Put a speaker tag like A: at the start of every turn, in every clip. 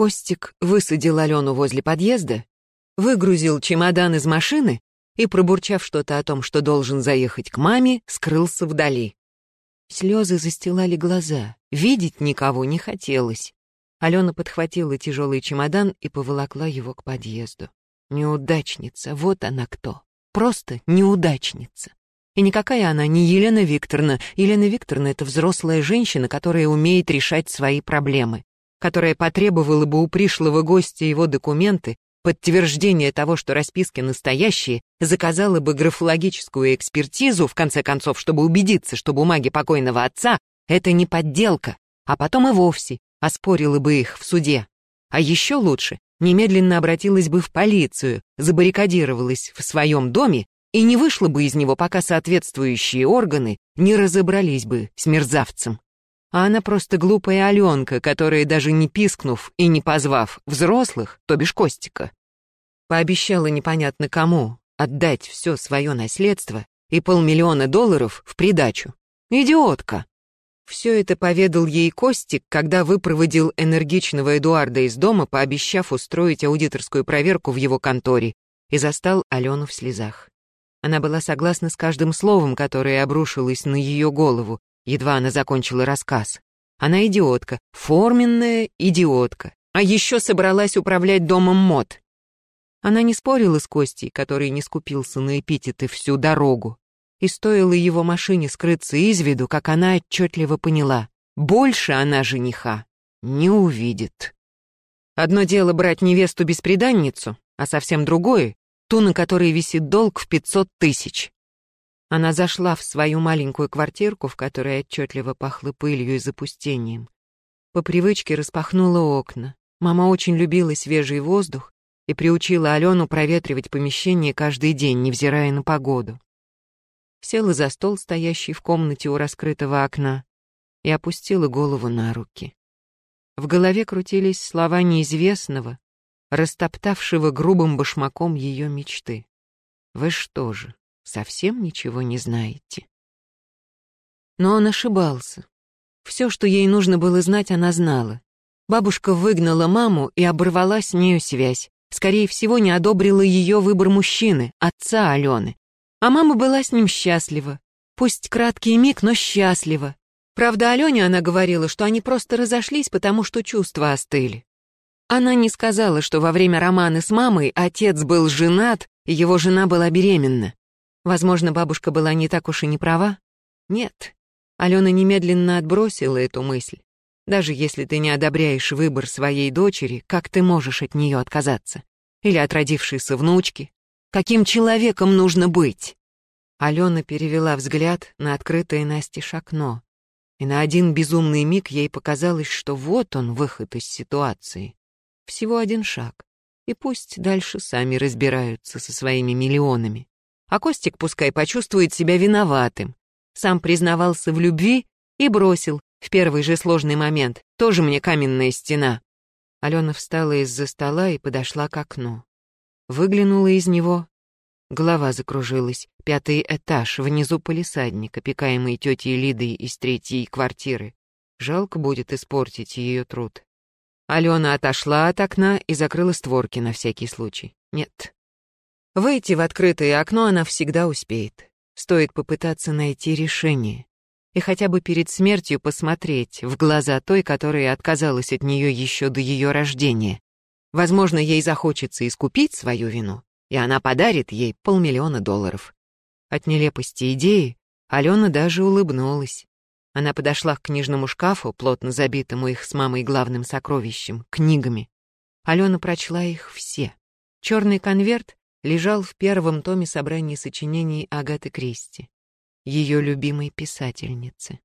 A: Костик высадил Алену возле подъезда, выгрузил чемодан из машины и, пробурчав что-то о том, что должен заехать к маме, скрылся вдали. Слезы застилали глаза, видеть никого не хотелось. Алена подхватила тяжелый чемодан и поволокла его к подъезду. Неудачница, вот она кто. Просто неудачница. И никакая она не Елена Викторовна. Елена Викторовна — это взрослая женщина, которая умеет решать свои проблемы, которая потребовала бы у пришлого гостя его документы, подтверждение того, что расписки настоящие, заказала бы графологическую экспертизу, в конце концов, чтобы убедиться, что бумаги покойного отца — это не подделка, а потом и вовсе оспорила бы их в суде. А еще лучше, немедленно обратилась бы в полицию, забаррикадировалась в своем доме и не вышла бы из него, пока соответствующие органы не разобрались бы с мерзавцем. А она просто глупая Аленка, которая, даже не пискнув и не позвав взрослых, то бишь Костика, пообещала непонятно кому отдать все свое наследство и полмиллиона долларов в придачу. Идиотка! Все это поведал ей Костик, когда выпроводил энергичного Эдуарда из дома, пообещав устроить аудиторскую проверку в его конторе, и застал Алену в слезах. Она была согласна с каждым словом, которое обрушилось на ее голову, едва она закончила рассказ. Она идиотка, форменная идиотка, а еще собралась управлять домом мод. Она не спорила с Костей, который не скупился на эпитеты всю дорогу, и стоило его машине скрыться из виду, как она отчетливо поняла, больше она жениха не увидит. Одно дело брать невесту-бесприданницу, а совсем другое — ту, на которой висит долг в пятьсот тысяч. Она зашла в свою маленькую квартирку, в которой отчетливо пахло пылью и запустением. По привычке распахнула окна. Мама очень любила свежий воздух и приучила Алену проветривать помещение каждый день, невзирая на погоду села за стол, стоящий в комнате у раскрытого окна, и опустила голову на руки. В голове крутились слова неизвестного, растоптавшего грубым башмаком ее мечты. «Вы что же, совсем ничего не знаете?» Но он ошибался. Все, что ей нужно было знать, она знала. Бабушка выгнала маму и оборвала с нею связь. Скорее всего, не одобрила ее выбор мужчины, отца Алены. А мама была с ним счастлива. Пусть краткий миг, но счастлива. Правда, Алене она говорила, что они просто разошлись, потому что чувства остыли. Она не сказала, что во время романа с мамой отец был женат, и его жена была беременна. Возможно, бабушка была не так уж и не права? Нет. Алена немедленно отбросила эту мысль. Даже если ты не одобряешь выбор своей дочери, как ты можешь от нее отказаться? Или от родившейся внучки? Каким человеком нужно быть? Алена перевела взгляд на открытое настежь окно, и на один безумный миг ей показалось, что вот он, выход из ситуации. Всего один шаг, и пусть дальше сами разбираются со своими миллионами. А Костик пускай почувствует себя виноватым. Сам признавался в любви и бросил в первый же сложный момент. Тоже мне каменная стена. Алена встала из-за стола и подошла к окну выглянула из него. Голова закружилась. Пятый этаж, внизу полисадник, опекаемый тетей Лидой из третьей квартиры. Жалко будет испортить ее труд. Алена отошла от окна и закрыла створки на всякий случай. Нет. Выйти в открытое окно она всегда успеет. Стоит попытаться найти решение. И хотя бы перед смертью посмотреть в глаза той, которая отказалась от нее еще до ее рождения. Возможно, ей захочется искупить свою вину, и она подарит ей полмиллиона долларов. От нелепости идеи Алена даже улыбнулась. Она подошла к книжному шкафу, плотно забитому их с мамой главным сокровищем — книгами. Алена прочла их все. Черный конверт лежал в первом томе собрания сочинений Агаты Кристи, ее любимой писательницы.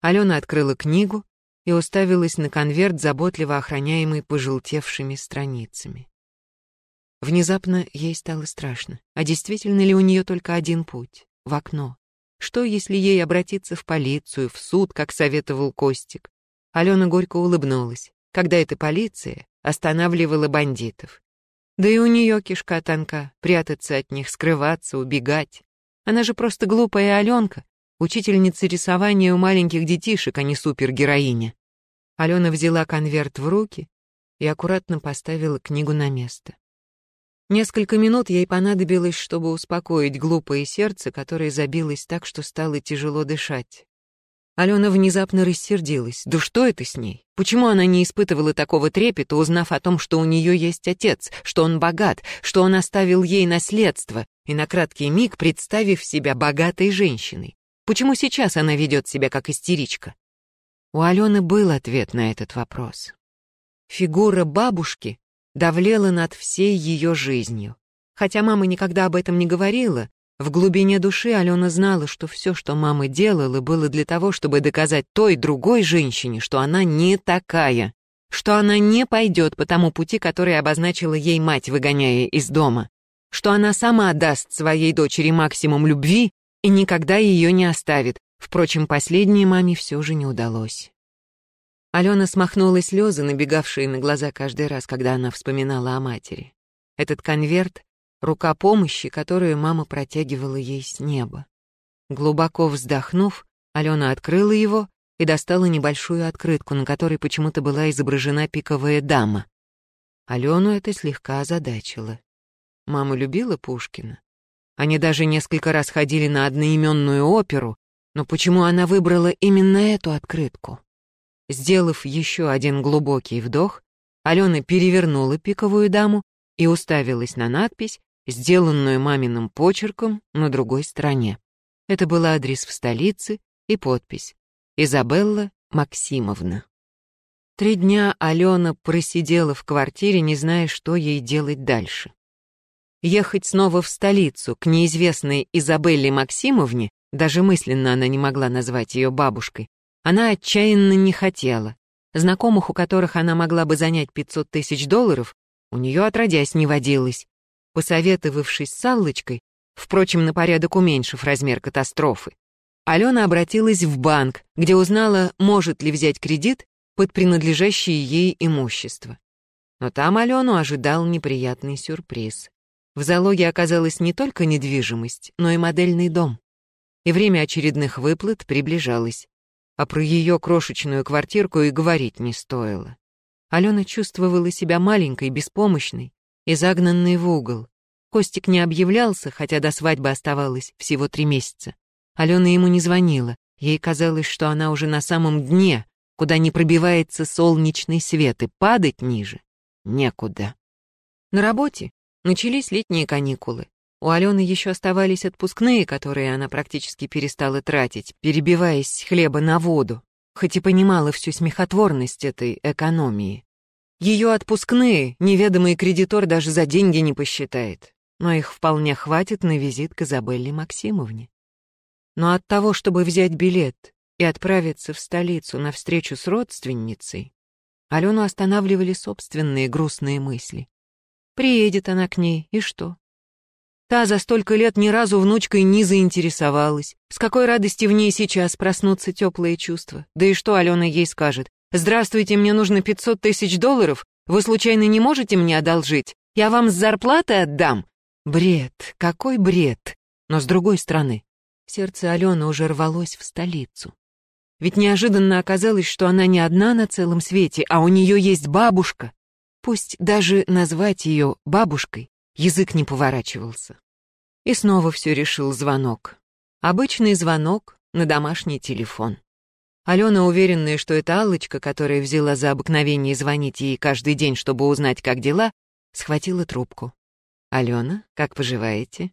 A: Алена открыла книгу и уставилась на конверт, заботливо охраняемый пожелтевшими страницами. Внезапно ей стало страшно. А действительно ли у нее только один путь — в окно? Что, если ей обратиться в полицию, в суд, как советовал Костик? Алена горько улыбнулась, когда эта полиция останавливала бандитов. Да и у нее кишка тонка, прятаться от них, скрываться, убегать. Она же просто глупая Аленка, учительница рисования у маленьких детишек, а не супергероиня. Алена взяла конверт в руки и аккуратно поставила книгу на место. Несколько минут ей понадобилось, чтобы успокоить глупое сердце, которое забилось так, что стало тяжело дышать. Алена внезапно рассердилась. Да что это с ней? Почему она не испытывала такого трепета, узнав о том, что у нее есть отец, что он богат, что он оставил ей наследство, и на краткий миг представив себя богатой женщиной? Почему сейчас она ведет себя как истеричка? У Алены был ответ на этот вопрос. Фигура бабушки давлела над всей ее жизнью. Хотя мама никогда об этом не говорила, в глубине души Алена знала, что все, что мама делала, было для того, чтобы доказать той другой женщине, что она не такая, что она не пойдет по тому пути, который обозначила ей мать, выгоняя из дома, что она сама даст своей дочери максимум любви и никогда ее не оставит. Впрочем, последней маме все же не удалось. Алена смахнула слезы, набегавшие на глаза каждый раз, когда она вспоминала о матери. Этот конверт рука помощи, которую мама протягивала ей с неба. Глубоко вздохнув, Алена открыла его и достала небольшую открытку, на которой почему-то была изображена пиковая дама. Алену это слегка озадачило. Мама любила Пушкина. Они даже несколько раз ходили на одноименную оперу, но почему она выбрала именно эту открытку? Сделав еще один глубокий вдох, Алена перевернула пиковую даму и уставилась на надпись, сделанную маминым почерком на другой стороне. Это был адрес в столице и подпись «Изабелла Максимовна». Три дня Алена просидела в квартире, не зная, что ей делать дальше. Ехать снова в столицу, к неизвестной Изабелле Максимовне, даже мысленно она не могла назвать ее бабушкой, она отчаянно не хотела. Знакомых, у которых она могла бы занять 500 тысяч долларов, у нее отродясь не водилось. Посоветовавшись с Аллочкой, впрочем, на порядок уменьшив размер катастрофы, Алена обратилась в банк, где узнала, может ли взять кредит под принадлежащее ей имущество. Но там Алену ожидал неприятный сюрприз. В залоге оказалась не только недвижимость, но и модельный дом. И время очередных выплат приближалось. А про ее крошечную квартирку и говорить не стоило. Алена чувствовала себя маленькой, беспомощной, и загнанный в угол. Костик не объявлялся, хотя до свадьбы оставалось всего три месяца. Алена ему не звонила, ей казалось, что она уже на самом дне, куда не пробивается солнечный свет, и падать ниже некуда. На работе начались летние каникулы. У Алены еще оставались отпускные, которые она практически перестала тратить, перебиваясь хлеба на воду, хоть и понимала всю смехотворность этой экономии. Ее отпускные неведомый кредитор даже за деньги не посчитает, но их вполне хватит на визит к Изабелле Максимовне. Но от того, чтобы взять билет и отправиться в столицу на встречу с родственницей, Алену останавливали собственные грустные мысли. Приедет она к ней, и что? Та за столько лет ни разу внучкой не заинтересовалась. С какой радости в ней сейчас проснутся теплые чувства? Да и что Алена ей скажет? «Здравствуйте, мне нужно 500 тысяч долларов. Вы случайно не можете мне одолжить? Я вам с зарплаты отдам». Бред, какой бред. Но с другой стороны, сердце Алены уже рвалось в столицу. Ведь неожиданно оказалось, что она не одна на целом свете, а у нее есть бабушка. Пусть даже назвать ее бабушкой язык не поворачивался. И снова все решил звонок. Обычный звонок на домашний телефон. Алена, уверенная, что это Аллочка, которая взяла за обыкновение звонить ей каждый день, чтобы узнать, как дела, схватила трубку. «Алена, как поживаете?»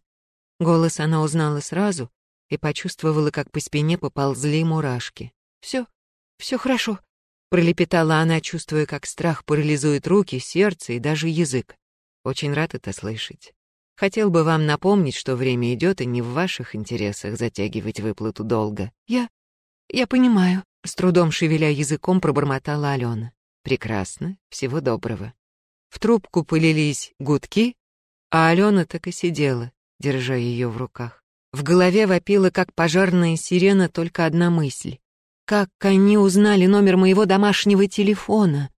A: Голос она узнала сразу и почувствовала, как по спине поползли мурашки. «Все, все хорошо», — пролепетала она, чувствуя, как страх парализует руки, сердце и даже язык. «Очень рад это слышать. Хотел бы вам напомнить, что время идет, и не в ваших интересах затягивать выплату долга. Я... «Я понимаю», — с трудом шевеля языком пробормотала Алена. «Прекрасно, всего доброго». В трубку пылились гудки, а Алена так и сидела, держа ее в руках. В голове вопила, как пожарная сирена, только одна мысль. «Как они узнали номер моего домашнего телефона?»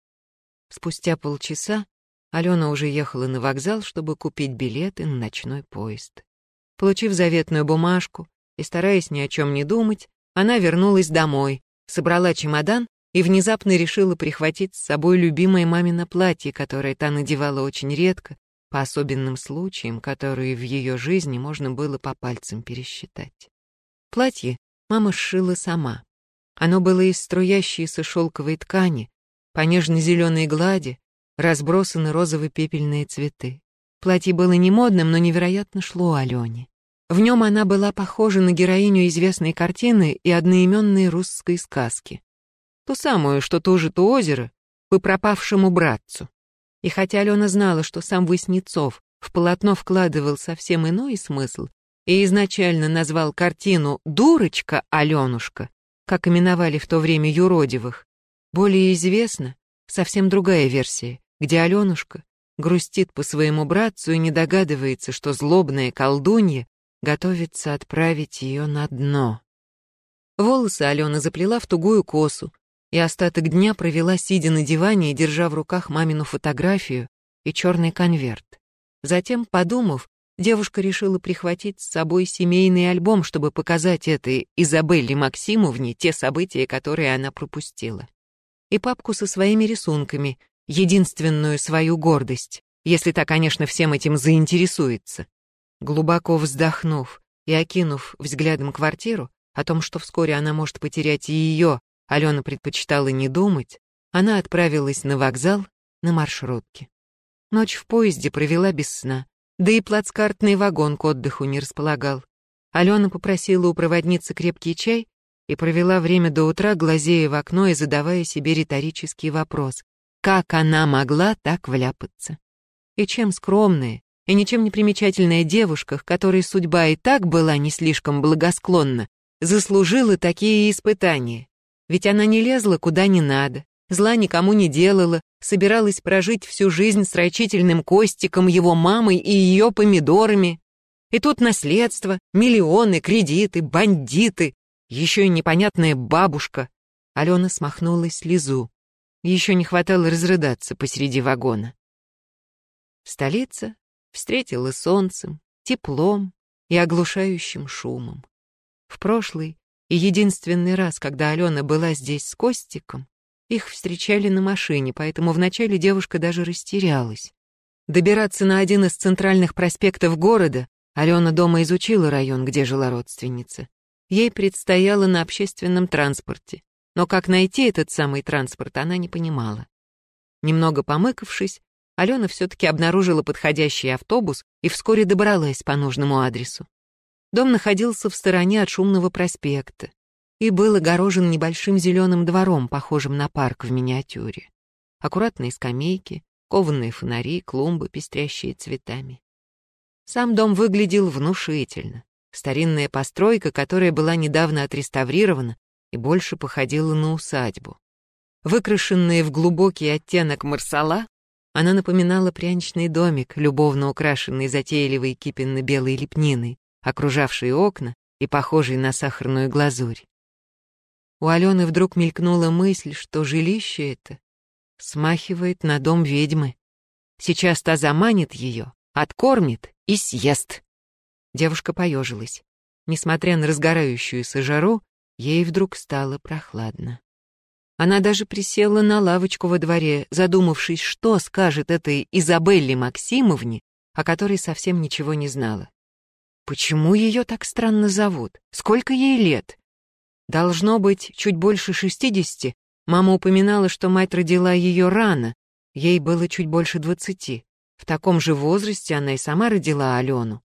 A: Спустя полчаса Алена уже ехала на вокзал, чтобы купить билеты на ночной поезд. Получив заветную бумажку и стараясь ни о чем не думать, она вернулась домой, собрала чемодан и внезапно решила прихватить с собой любимое мамино платье, которое та надевала очень редко, по особенным случаям, которые в ее жизни можно было по пальцам пересчитать. Платье мама сшила сама. Оно было из струящейся шелковой ткани, по нежно-зеленой глади разбросаны розово-пепельные цветы. Платье было не модным, но невероятно шло Алене. В нем она была похожа на героиню известной картины и одноименной русской сказки. Ту самую, что тоже то озеро, по пропавшему братцу. И хотя Алена знала, что сам Васнецов в полотно вкладывал совсем иной смысл и изначально назвал картину «Дурочка Аленушка», как именовали в то время юродивых, более известна совсем другая версия, где Аленушка грустит по своему братцу и не догадывается, что злобная колдунья готовится отправить ее на дно. Волосы Алена заплела в тугую косу и остаток дня провела, сидя на диване держа в руках мамину фотографию и черный конверт. Затем, подумав, девушка решила прихватить с собой семейный альбом, чтобы показать этой Изабелле Максимовне те события, которые она пропустила. И папку со своими рисунками, единственную свою гордость, если та, конечно, всем этим заинтересуется. Глубоко вздохнув и окинув взглядом квартиру, о том, что вскоре она может потерять и ее, Алена предпочитала не думать, она отправилась на вокзал на маршрутке. Ночь в поезде провела без сна, да и плацкартный вагон к отдыху не располагал. Алена попросила у проводницы крепкий чай и провела время до утра, глазея в окно и задавая себе риторический вопрос. Как она могла так вляпаться? И чем скромная, и ничем не примечательная девушка, которой судьба и так была не слишком благосклонна, заслужила такие испытания. Ведь она не лезла куда не надо, зла никому не делала, собиралась прожить всю жизнь с рачительным Костиком, его мамой и ее помидорами. И тут наследство, миллионы, кредиты, бандиты, еще и непонятная бабушка. Алена смахнула слезу. Еще не хватало разрыдаться посреди вагона. Столица встретила солнцем, теплом и оглушающим шумом. В прошлый и единственный раз, когда Алена была здесь с Костиком, их встречали на машине, поэтому вначале девушка даже растерялась. Добираться на один из центральных проспектов города Алена дома изучила район, где жила родственница. Ей предстояло на общественном транспорте, но как найти этот самый транспорт, она не понимала. Немного помыкавшись, Алена все-таки обнаружила подходящий автобус и вскоре добралась по нужному адресу. Дом находился в стороне от шумного проспекта и был огорожен небольшим зеленым двором, похожим на парк в миниатюре. Аккуратные скамейки, кованые фонари, клумбы, пестрящие цветами. Сам дом выглядел внушительно. Старинная постройка, которая была недавно отреставрирована и больше походила на усадьбу. Выкрашенная в глубокий оттенок марсала, она напоминала пряничный домик, любовно украшенный затейливой кипенно-белой лепниной, окружавшей окна и похожий на сахарную глазурь. У Алены вдруг мелькнула мысль, что жилище это смахивает на дом ведьмы. Сейчас та заманит ее, откормит и съест. Девушка поежилась. Несмотря на разгорающуюся жару, ей вдруг стало прохладно. Она даже присела на лавочку во дворе, задумавшись, что скажет этой Изабелле Максимовне, о которой совсем ничего не знала. Почему ее так странно зовут? Сколько ей лет? Должно быть, чуть больше шестидесяти. Мама упоминала, что мать родила ее рано. Ей было чуть больше двадцати. В таком же возрасте она и сама родила Алену.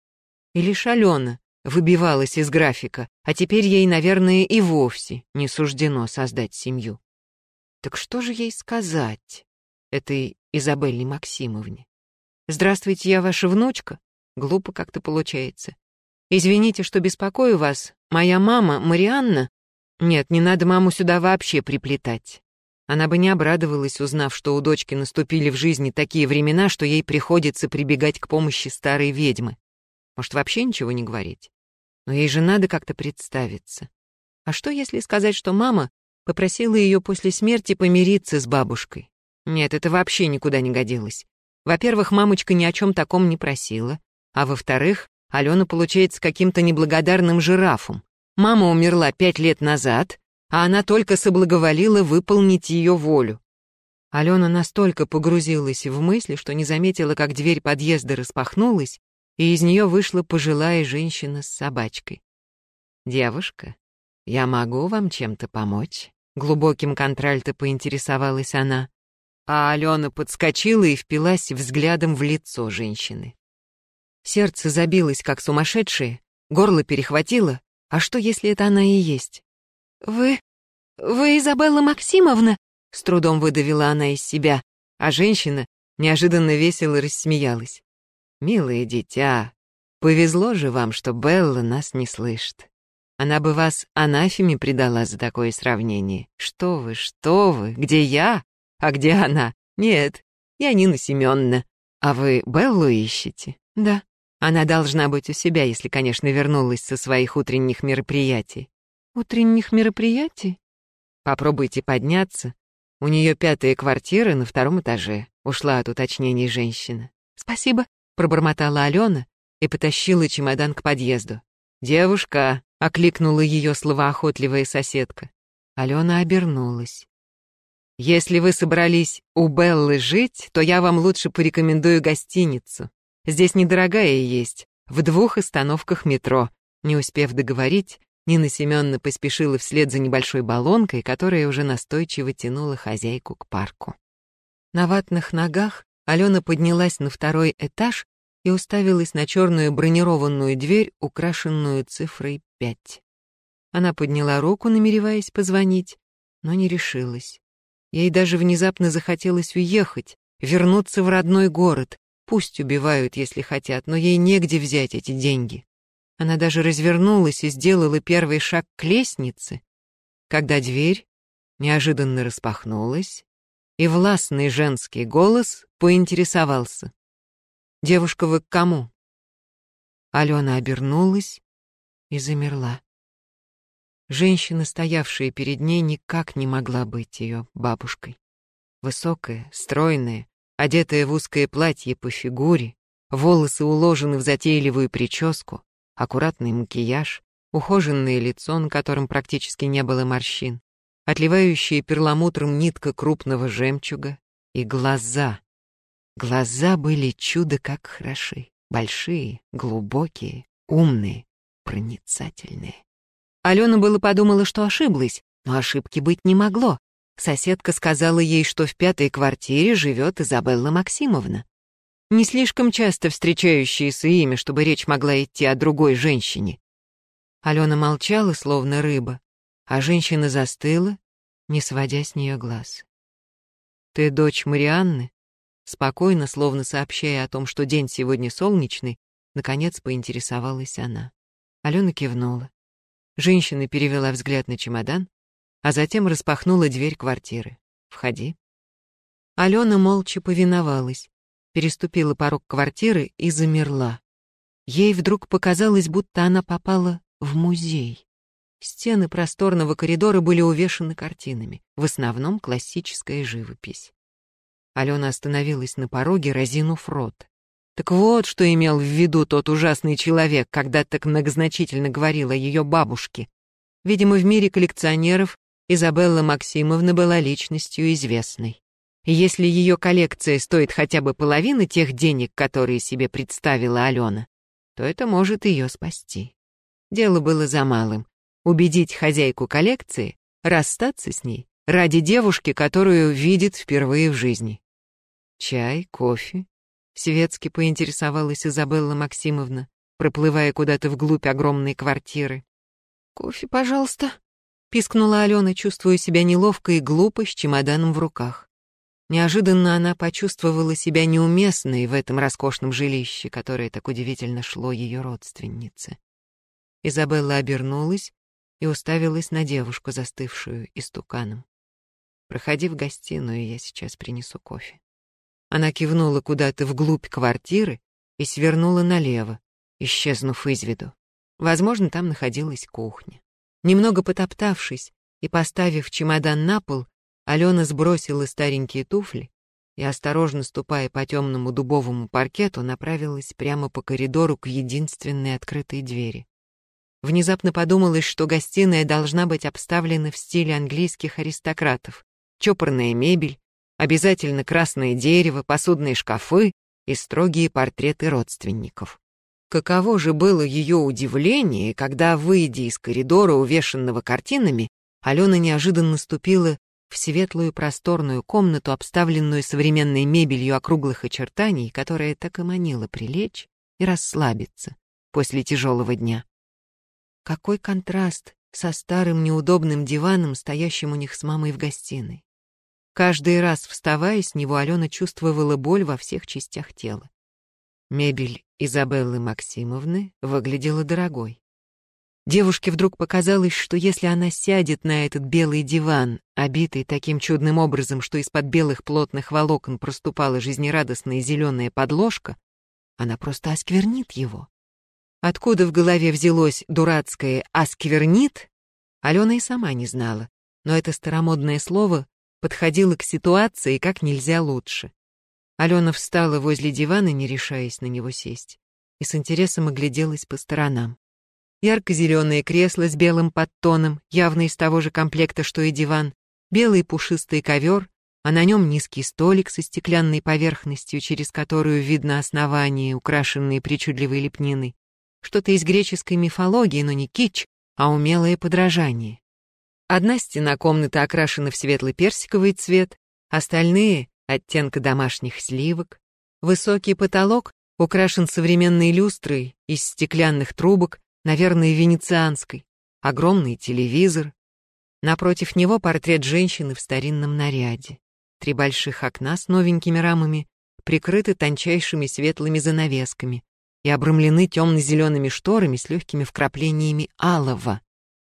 A: И лишь Алена выбивалась из графика, а теперь ей, наверное, и вовсе не суждено создать семью. Так что же ей сказать этой Изабелле Максимовне? «Здравствуйте, я ваша внучка?» Глупо как-то получается. «Извините, что беспокою вас. Моя мама, Марианна...» «Нет, не надо маму сюда вообще приплетать». Она бы не обрадовалась, узнав, что у дочки наступили в жизни такие времена, что ей приходится прибегать к помощи старой ведьмы. Может, вообще ничего не говорить? Но ей же надо как-то представиться. А что, если сказать, что мама Попросила ее после смерти помириться с бабушкой. Нет, это вообще никуда не годилось. Во-первых, мамочка ни о чем таком не просила. А во-вторых, Алена получается каким-то неблагодарным жирафом. Мама умерла пять лет назад, а она только соблаговолила выполнить ее волю. Алена настолько погрузилась в мысли, что не заметила, как дверь подъезда распахнулась, и из нее вышла пожилая женщина с собачкой. «Девушка, я могу вам чем-то помочь?» Глубоким контральто поинтересовалась она, а Алена подскочила и впилась взглядом в лицо женщины. Сердце забилось, как сумасшедшее, горло перехватило. А что, если это она и есть? «Вы... вы Изабелла Максимовна?» С трудом выдавила она из себя, а женщина неожиданно весело рассмеялась. «Милое дитя, повезло же вам, что Белла нас не слышит. Она бы вас анафеме предала за такое сравнение. Что вы, что вы, где я? А где она? Нет, я Нина Семеновна. А вы Беллу ищете? Да. Она должна быть у себя, если, конечно, вернулась со своих утренних мероприятий. Утренних мероприятий? Попробуйте подняться. У нее пятая квартира на втором этаже. Ушла от уточнений женщина. Спасибо, пробормотала Алена и потащила чемодан к подъезду. Девушка, окликнула ее словоохотливая соседка. Алена обернулась. Если вы собрались у Беллы жить, то я вам лучше порекомендую гостиницу. Здесь недорогая есть, в двух остановках метро. Не успев договорить, Нина Семеновна поспешила вслед за небольшой баллонкой, которая уже настойчиво тянула хозяйку к парку. На ватных ногах Алена поднялась на второй этаж и уставилась на черную бронированную дверь, украшенную цифрой пять. Она подняла руку, намереваясь позвонить, но не решилась. Ей даже внезапно захотелось уехать, вернуться в родной город, Пусть убивают, если хотят, но ей негде взять эти деньги. Она даже развернулась и сделала первый шаг к лестнице, когда дверь неожиданно распахнулась, и властный женский голос поинтересовался. «Девушка, вы к кому?» Алена обернулась и замерла. Женщина, стоявшая перед ней, никак не могла быть ее бабушкой. Высокая, стройная, одетая в узкое платье по фигуре, волосы уложены в затейливую прическу, аккуратный макияж, ухоженное лицо, на котором практически не было морщин, отливающая перламутром нитка крупного жемчуга и глаза. Глаза были чудо как хороши, большие, глубокие, умные, проницательные. Алена было подумала, что ошиблась, но ошибки быть не могло. Соседка сказала ей, что в пятой квартире живет Изабелла Максимовна. Не слишком часто встречающееся имя, чтобы речь могла идти о другой женщине. Алена молчала, словно рыба, а женщина застыла, не сводя с нее глаз. «Ты дочь Марианны?» Спокойно, словно сообщая о том, что день сегодня солнечный, наконец поинтересовалась она. Алена кивнула. Женщина перевела взгляд на чемодан, а затем распахнула дверь квартиры. «Входи». Алена молча повиновалась, переступила порог квартиры и замерла. Ей вдруг показалось, будто она попала в музей. Стены просторного коридора были увешаны картинами, в основном классическая живопись. Алена остановилась на пороге, разинув рот. Так вот, что имел в виду тот ужасный человек, когда так многозначительно говорил о ее бабушке. Видимо, в мире коллекционеров Изабелла Максимовна была личностью известной. Если ее коллекция стоит хотя бы половины тех денег, которые себе представила Алена, то это может ее спасти. Дело было за малым — убедить хозяйку коллекции расстаться с ней ради девушки, которую видит впервые в жизни. Чай, кофе. Светски поинтересовалась Изабелла Максимовна, проплывая куда-то вглубь огромной квартиры. «Кофе, пожалуйста», Пискнула Алена, чувствуя себя неловко и глупо с чемоданом в руках. Неожиданно она почувствовала себя неуместной в этом роскошном жилище, которое так удивительно шло ее родственнице. Изабелла обернулась и уставилась на девушку, застывшую истуканом. «Проходи в гостиную, я сейчас принесу кофе». Она кивнула куда-то вглубь квартиры и свернула налево, исчезнув из виду. Возможно, там находилась кухня. Немного потоптавшись и поставив чемодан на пол, Алена сбросила старенькие туфли и, осторожно ступая по темному дубовому паркету, направилась прямо по коридору к единственной открытой двери. Внезапно подумалось, что гостиная должна быть обставлена в стиле английских аристократов. Чопорная мебель, обязательно красное дерево, посудные шкафы и строгие портреты родственников. Каково же было ее удивление, когда, выйдя из коридора, увешанного картинами, Алена неожиданно ступила в светлую просторную комнату, обставленную современной мебелью округлых очертаний, которая так и манила прилечь и расслабиться после тяжелого дня. Какой контраст со старым неудобным диваном, стоящим у них с мамой в гостиной. Каждый раз, вставая с него, Алена чувствовала боль во всех частях тела. Мебель Изабеллы Максимовны выглядела дорогой. Девушке вдруг показалось, что если она сядет на этот белый диван, обитый таким чудным образом, что из-под белых плотных волокон проступала жизнерадостная зеленая подложка, она просто осквернит его. Откуда в голове взялось дурацкое «осквернит», Алена и сама не знала, но это старомодное слово подходило к ситуации как нельзя лучше. Алена встала возле дивана, не решаясь на него сесть, и с интересом огляделась по сторонам. Ярко-зеленое кресло с белым подтоном, явно из того же комплекта, что и диван, белый пушистый ковер, а на нем низкий столик со стеклянной поверхностью, через которую видно основание, украшенное причудливой лепниной, что-то из греческой мифологии, но не кич, а умелое подражание. Одна стена комнаты окрашена в светлый персиковый цвет, остальные — оттенка домашних сливок. Высокий потолок украшен современной люстрой из стеклянных трубок, наверное, венецианской. Огромный телевизор. Напротив него портрет женщины в старинном наряде. Три больших окна с новенькими рамами прикрыты тончайшими светлыми занавесками, и обрамлены темно-зелеными шторами с легкими вкраплениями алого.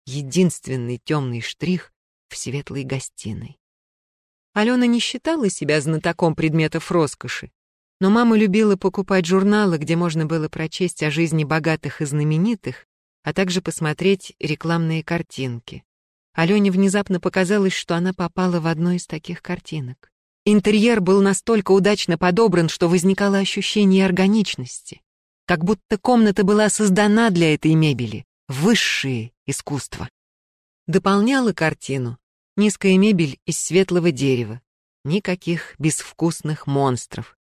A: Единственный темный штрих в светлой гостиной. Алена не считала себя знатоком предметов роскоши, но мама любила покупать журналы, где можно было прочесть о жизни богатых и знаменитых, а также посмотреть рекламные картинки. Алене внезапно показалось, что она попала в одну из таких картинок. Интерьер был настолько удачно подобран, что возникало ощущение органичности как будто комната была создана для этой мебели, высшее искусство. Дополняла картину низкая мебель из светлого дерева, никаких безвкусных монстров.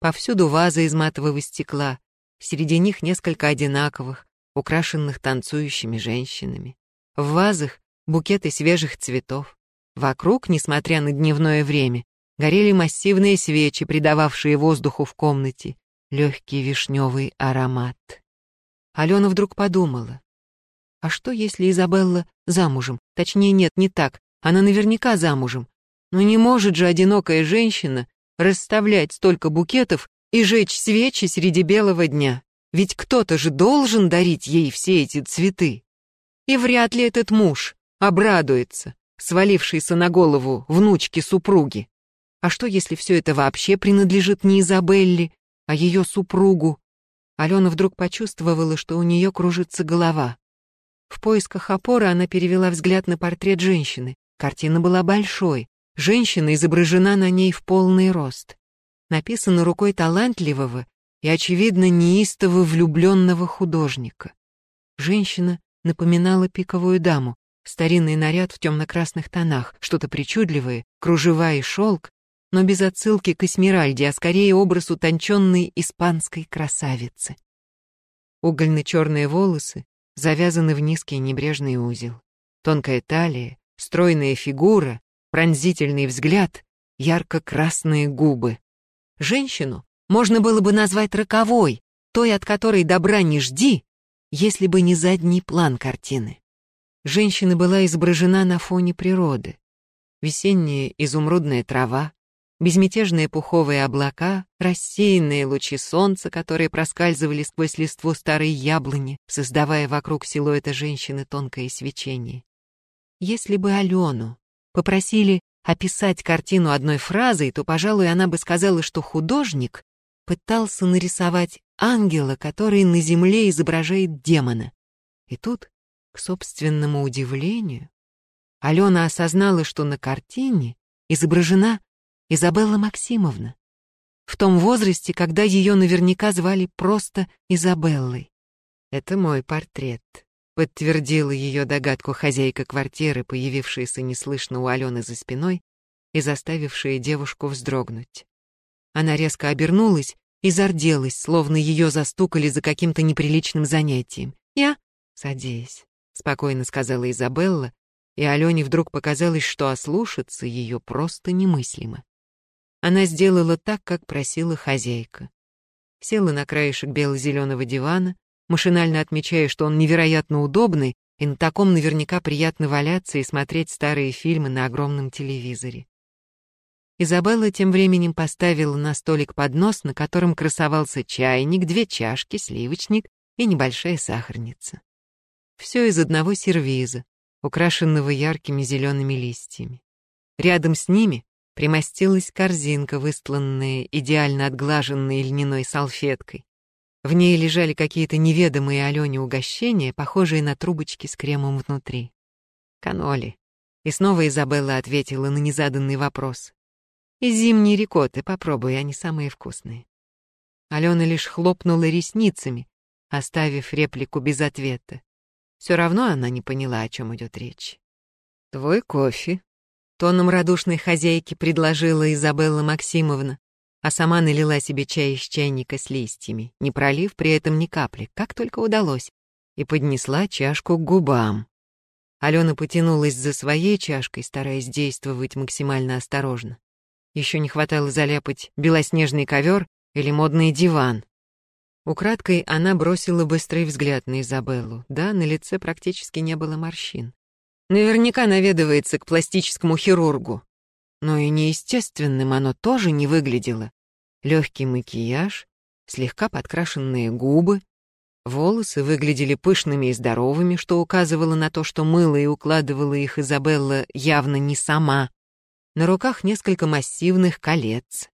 A: Повсюду вазы из матового стекла, среди них несколько одинаковых, украшенных танцующими женщинами. В вазах букеты свежих цветов. Вокруг, несмотря на дневное время, горели массивные свечи, придававшие воздуху в комнате, легкий вишневый аромат. Алена вдруг подумала, а что, если Изабелла замужем? Точнее, нет, не так, она наверняка замужем. Но не может же одинокая женщина расставлять столько букетов и жечь свечи среди белого дня. Ведь кто-то же должен дарить ей все эти цветы. И вряд ли этот муж обрадуется, свалившийся на голову внучки супруги. А что, если все это вообще принадлежит не Изабелле, а ее супругу. Алена вдруг почувствовала, что у нее кружится голова. В поисках опоры она перевела взгляд на портрет женщины. Картина была большой. Женщина изображена на ней в полный рост. Написано рукой талантливого и, очевидно, неистово влюбленного художника. Женщина напоминала пиковую даму, старинный наряд в темно-красных тонах, что-то причудливое, кружева и шелк, но без отсылки к Эсмеральде, а скорее образ утонченной испанской красавицы. Угольно-черные волосы завязаны в низкий небрежный узел. Тонкая талия, стройная фигура, пронзительный взгляд, ярко-красные губы. Женщину можно было бы назвать роковой, той, от которой добра не жди, если бы не задний план картины. Женщина была изображена на фоне природы. Весенняя изумрудная трава, безмятежные пуховые облака, рассеянные лучи солнца, которые проскальзывали сквозь листву старой яблони, создавая вокруг силуэта женщины тонкое свечение. Если бы Алену попросили описать картину одной фразой, то, пожалуй, она бы сказала, что художник пытался нарисовать ангела, который на земле изображает демона. И тут, к собственному удивлению, Алена осознала, что на картине изображена Изабелла Максимовна. В том возрасте, когда ее наверняка звали просто Изабеллой. Это мой портрет. подтвердила ее догадку хозяйка квартиры, появившаяся неслышно у Алены за спиной и заставившая девушку вздрогнуть. Она резко обернулась и зарделась, словно ее застукали за каким-то неприличным занятием. «Я?» «Садись», — спокойно сказала Изабелла, и Алене вдруг показалось, что ослушаться ее просто немыслимо. Она сделала так, как просила хозяйка. Села на краешек бело-зеленого дивана, машинально отмечая, что он невероятно удобный, и на таком наверняка приятно валяться и смотреть старые фильмы на огромном телевизоре. Изабелла тем временем поставила на столик поднос, на котором красовался чайник, две чашки, сливочник и небольшая сахарница. Все из одного сервиза, украшенного яркими зелеными листьями. Рядом с ними примостилась корзинка, выстланная идеально отглаженной льняной салфеткой. В ней лежали какие-то неведомые Алене угощения, похожие на трубочки с кремом внутри. Каноли. И снова Изабелла ответила на незаданный вопрос. И зимние рикоты попробуй, они самые вкусные. Алена лишь хлопнула ресницами, оставив реплику без ответа. Все равно она не поняла, о чем идет речь. «Твой кофе», — тоном радушной хозяйки предложила Изабелла Максимовна, а сама налила себе чай из чайника с листьями, не пролив при этом ни капли, как только удалось, и поднесла чашку к губам. Алена потянулась за своей чашкой, стараясь действовать максимально осторожно. Еще не хватало заляпать белоснежный ковер или модный диван. Украдкой она бросила быстрый взгляд на Изабеллу. Да, на лице практически не было морщин. Наверняка наведывается к пластическому хирургу. Но и неестественным оно тоже не выглядело. Легкий макияж, слегка подкрашенные губы, волосы выглядели пышными и здоровыми, что указывало на то, что мыла и укладывала их Изабелла явно не сама. На руках несколько массивных колец.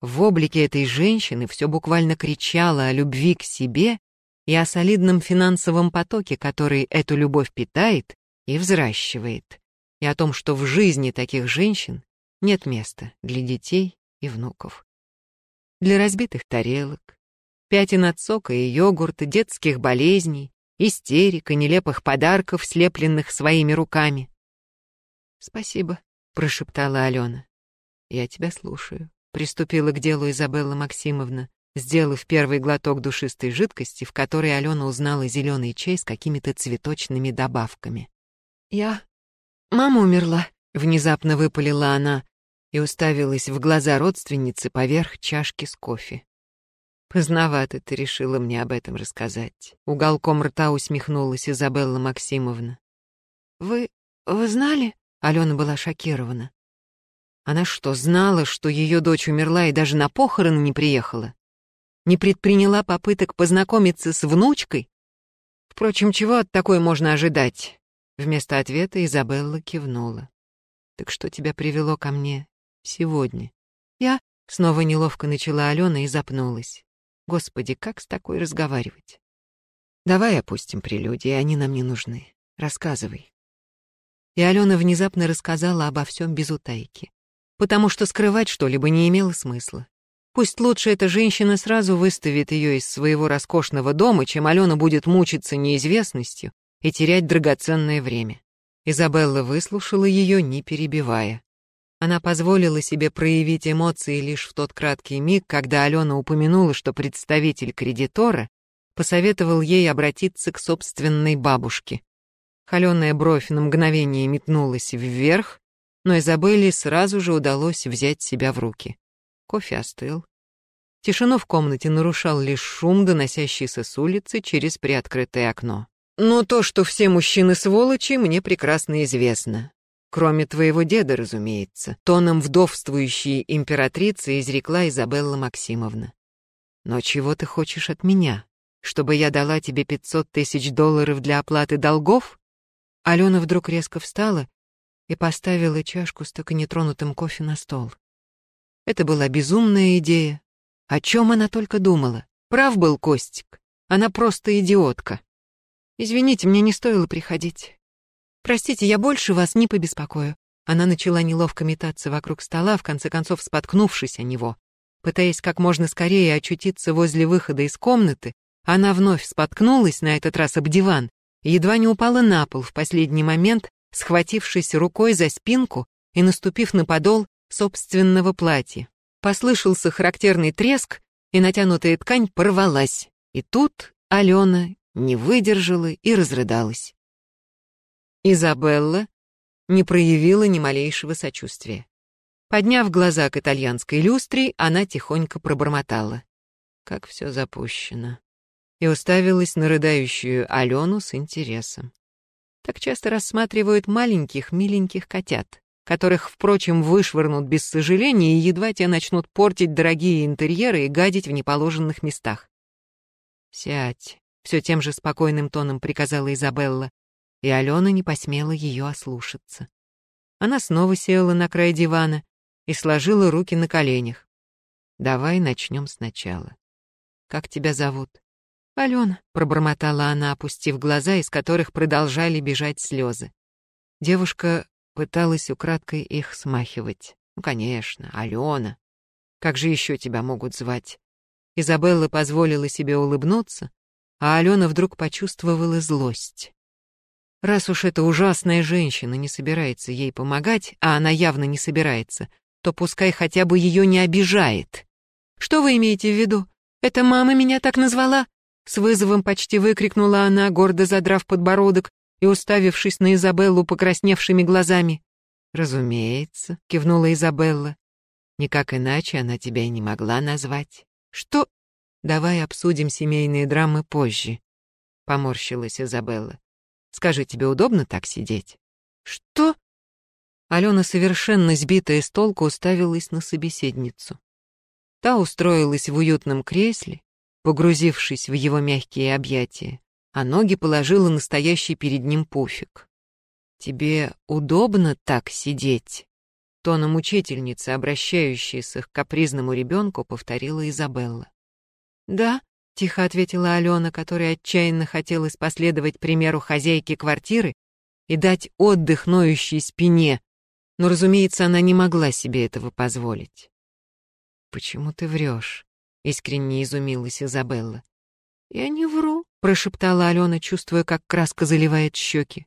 A: В облике этой женщины все буквально кричало о любви к себе и о солидном финансовом потоке, который эту любовь питает и взращивает, и о том, что в жизни таких женщин нет места для детей и внуков. Для разбитых тарелок, пятен от сока и йогурта, детских болезней, истерик и нелепых подарков, слепленных своими руками. «Спасибо», — прошептала Алена. «Я тебя слушаю» приступила к делу Изабелла Максимовна, сделав первый глоток душистой жидкости, в которой Алена узнала зеленый чай с какими-то цветочными добавками. «Я... мама умерла», — внезапно выпалила она и уставилась в глаза родственницы поверх чашки с кофе. «Поздновато ты решила мне об этом рассказать», — уголком рта усмехнулась Изабелла Максимовна. «Вы... вы знали?» — Алена была шокирована. Она что, знала, что ее дочь умерла и даже на похороны не приехала? Не предприняла попыток познакомиться с внучкой? Впрочем, чего от такой можно ожидать? Вместо ответа Изабелла кивнула. «Так что тебя привело ко мне сегодня?» «Я...» — снова неловко начала Алена и запнулась. «Господи, как с такой разговаривать?» «Давай опустим прелюдии, они нам не нужны. Рассказывай». И Алена внезапно рассказала обо всем без утайки потому что скрывать что-либо не имело смысла. Пусть лучше эта женщина сразу выставит ее из своего роскошного дома, чем Алена будет мучиться неизвестностью и терять драгоценное время. Изабелла выслушала ее, не перебивая. Она позволила себе проявить эмоции лишь в тот краткий миг, когда Алена упомянула, что представитель кредитора посоветовал ей обратиться к собственной бабушке. Холеная бровь на мгновение метнулась вверх, но Изабелле сразу же удалось взять себя в руки. Кофе остыл. Тишину в комнате нарушал лишь шум, доносящийся с улицы через приоткрытое окно. «Но то, что все мужчины сволочи, мне прекрасно известно. Кроме твоего деда, разумеется», — тоном вдовствующей императрицы изрекла Изабелла Максимовна. «Но чего ты хочешь от меня? Чтобы я дала тебе пятьсот тысяч долларов для оплаты долгов?» Алена вдруг резко встала и поставила чашку с так и нетронутым кофе на стол. Это была безумная идея. О чем она только думала? Прав был Костик. Она просто идиотка. Извините, мне не стоило приходить. Простите, я больше вас не побеспокою. Она начала неловко метаться вокруг стола, в конце концов споткнувшись о него. Пытаясь как можно скорее очутиться возле выхода из комнаты, она вновь споткнулась, на этот раз об диван, едва не упала на пол в последний момент, схватившись рукой за спинку и наступив на подол собственного платья. Послышался характерный треск, и натянутая ткань порвалась. И тут Алена не выдержала и разрыдалась. Изабелла не проявила ни малейшего сочувствия. Подняв глаза к итальянской люстре, она тихонько пробормотала. Как все запущено. И уставилась на рыдающую Алену с интересом. Так часто рассматривают маленьких миленьких котят, которых, впрочем, вышвырнут без сожаления и едва те начнут портить дорогие интерьеры и гадить в неположенных местах. «Сядь», — все тем же спокойным тоном приказала Изабелла, и Алена не посмела ее ослушаться. Она снова села на край дивана и сложила руки на коленях. «Давай начнем сначала. Как тебя зовут?» «Алена», — пробормотала она, опустив глаза, из которых продолжали бежать слезы. Девушка пыталась украдкой их смахивать. «Ну, конечно, Алена. Как же еще тебя могут звать?» Изабелла позволила себе улыбнуться, а Алена вдруг почувствовала злость. Раз уж эта ужасная женщина не собирается ей помогать, а она явно не собирается, то пускай хотя бы ее не обижает. «Что вы имеете в виду? Это мама меня так назвала?» С вызовом почти выкрикнула она, гордо задрав подбородок и уставившись на Изабеллу покрасневшими глазами. «Разумеется», — кивнула Изабелла. «Никак иначе она тебя и не могла назвать». «Что?» «Давай обсудим семейные драмы позже», — поморщилась Изабелла. «Скажи, тебе удобно так сидеть?» «Что?» Алена, совершенно сбитая с толку, уставилась на собеседницу. Та устроилась в уютном кресле, погрузившись в его мягкие объятия, а ноги положила настоящий перед ним пуфик. «Тебе удобно так сидеть?» Тоном учительницы, обращающейся к капризному ребенку, повторила Изабелла. «Да», — тихо ответила Алена, которая отчаянно хотелось последовать примеру хозяйки квартиры и дать отдых ноющей спине, но, разумеется, она не могла себе этого позволить. «Почему ты врешь?» — искренне изумилась Изабелла. «Я не вру», — прошептала Алена, чувствуя, как краска заливает щеки.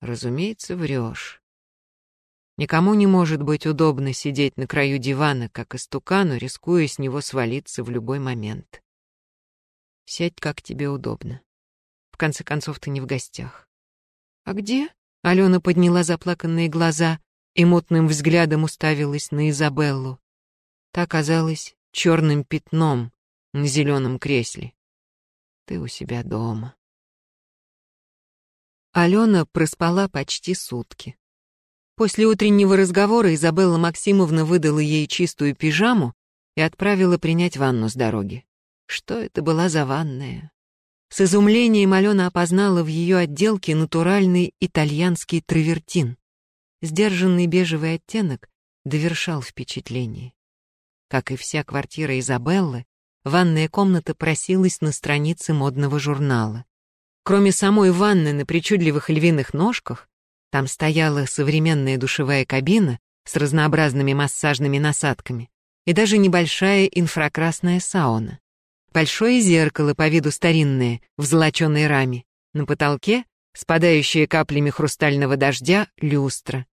A: «Разумеется, врешь. Никому не может быть удобно сидеть на краю дивана, как истукану, рискуя с него свалиться в любой момент. Сядь, как тебе удобно. В конце концов, ты не в гостях. «А где?» — Алена подняла заплаканные глаза и мутным взглядом уставилась на Изабеллу. Та казалась черным пятном на зеленом кресле. Ты у себя дома. Алена проспала почти сутки. После утреннего разговора Изабелла Максимовна выдала ей чистую пижаму и отправила принять ванну с дороги. Что это была за ванная? С изумлением Алена опознала в ее отделке натуральный итальянский травертин. Сдержанный бежевый оттенок довершал впечатление. Как и вся квартира Изабеллы, ванная комната просилась на странице модного журнала. Кроме самой ванны на причудливых львиных ножках, там стояла современная душевая кабина с разнообразными массажными насадками и даже небольшая инфракрасная сауна. Большое зеркало по виду старинное, в золоченой раме. На потолке спадающие каплями хрустального дождя люстра.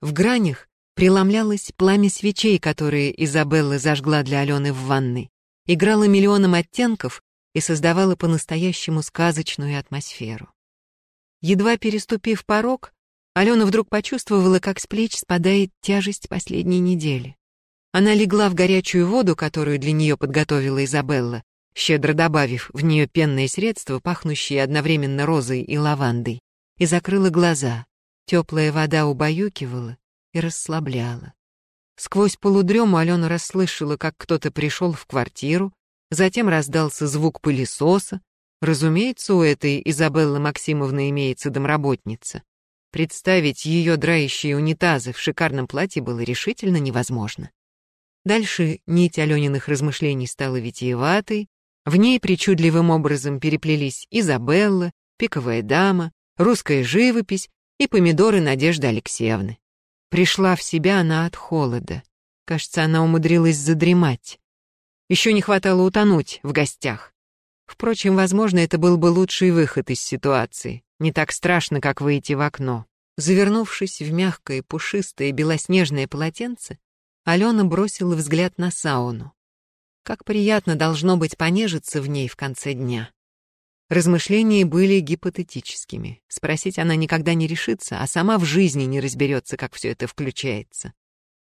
A: В гранях преломлялось пламя свечей, которые Изабелла зажгла для Алены в ванной, играла миллионом оттенков и создавала по-настоящему сказочную атмосферу. Едва переступив порог, Алена вдруг почувствовала, как с плеч спадает тяжесть последней недели. Она легла в горячую воду, которую для нее подготовила Изабелла, щедро добавив в нее пенные средства, пахнущие одновременно розой и лавандой, и закрыла глаза. Теплая вода убаюкивала и расслабляла. Сквозь полудрему Алена расслышала, как кто-то пришел в квартиру, затем раздался звук пылесоса. Разумеется, у этой Изабеллы Максимовны имеется домработница. Представить ее драющие унитазы в шикарном платье было решительно невозможно. Дальше нить Алёниных размышлений стала витиеватой, в ней причудливым образом переплелись Изабелла, пиковая дама, русская живопись и помидоры Надежды Алексеевны. Пришла в себя она от холода. Кажется, она умудрилась задремать. Еще не хватало утонуть в гостях. Впрочем, возможно, это был бы лучший выход из ситуации. Не так страшно, как выйти в окно. Завернувшись в мягкое, пушистое, белоснежное полотенце, Алена бросила взгляд на сауну. Как приятно должно быть понежиться в ней в конце дня. Размышления были гипотетическими. Спросить она никогда не решится, а сама в жизни не разберется, как все это включается.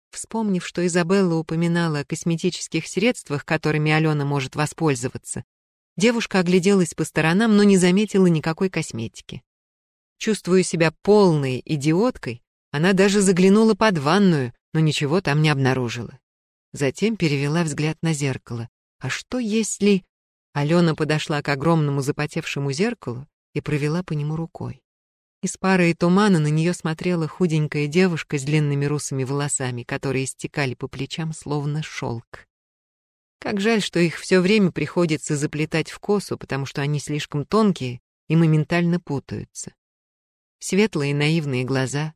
A: Вспомнив, что Изабелла упоминала о косметических средствах, которыми Алена может воспользоваться, девушка огляделась по сторонам, но не заметила никакой косметики. Чувствуя себя полной идиоткой, она даже заглянула под ванную, но ничего там не обнаружила. Затем перевела взгляд на зеркало. А что если... Алена подошла к огромному запотевшему зеркалу и провела по нему рукой. Из пары и тумана на нее смотрела худенькая девушка с длинными русыми волосами, которые стекали по плечам, словно шелк. Как жаль, что их все время приходится заплетать в косу, потому что они слишком тонкие и моментально путаются. Светлые наивные глаза,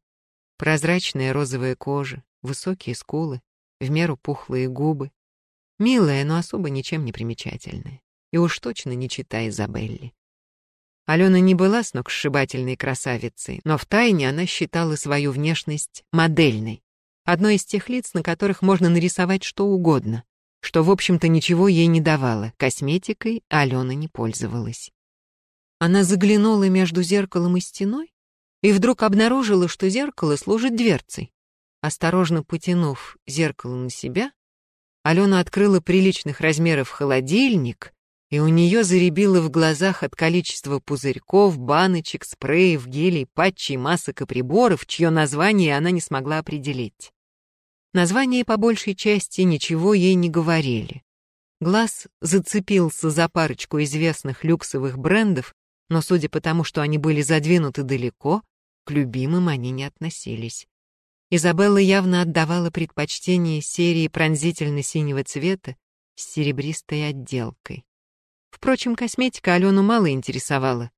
A: прозрачная розовая кожа, высокие скулы, в меру пухлые губы. Милая, но особо ничем не примечательная. И уж точно не читай Изабелли. Алена не была сногсшибательной красавицей, но втайне она считала свою внешность модельной, одной из тех лиц, на которых можно нарисовать что угодно, что, в общем-то, ничего ей не давало, косметикой Алена не пользовалась. Она заглянула между зеркалом и стеной и вдруг обнаружила, что зеркало служит дверцей. Осторожно потянув зеркало на себя, Алена открыла приличных размеров холодильник и у нее заребило в глазах от количества пузырьков, баночек, спреев, гелей, патчей, масок и приборов, чье название она не смогла определить. Названия по большей части ничего ей не говорили. Глаз зацепился за парочку известных люксовых брендов, но судя по тому, что они были задвинуты далеко, к любимым они не относились. Изабелла явно отдавала предпочтение серии пронзительно-синего цвета с серебристой отделкой. Впрочем, косметика Алену мало интересовала.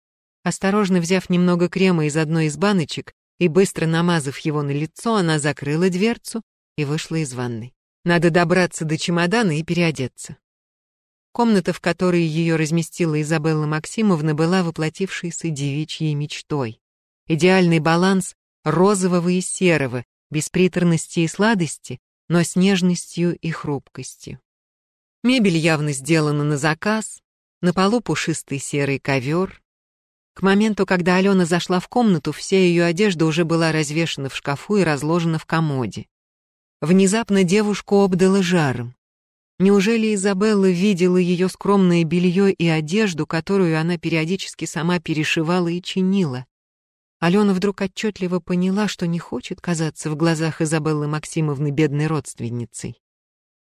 A: Осторожно взяв немного крема из одной из баночек и быстро намазав его на лицо, она закрыла дверцу и вышла из ванной. Надо добраться до чемодана и переодеться. Комната, в которой ее разместила Изабелла Максимовна, была воплотившейся девичьей мечтой. Идеальный баланс розового и серого, без приторности и сладости, но с нежностью и хрупкостью. Мебель явно сделана на заказ, на полу пушистый серый ковер. К моменту, когда Алена зашла в комнату, вся ее одежда уже была развешана в шкафу и разложена в комоде. Внезапно девушку обдало жаром. Неужели Изабелла видела ее скромное белье и одежду, которую она периодически сама перешивала и чинила? Алена вдруг отчетливо поняла, что не хочет казаться в глазах Изабеллы Максимовны бедной родственницей.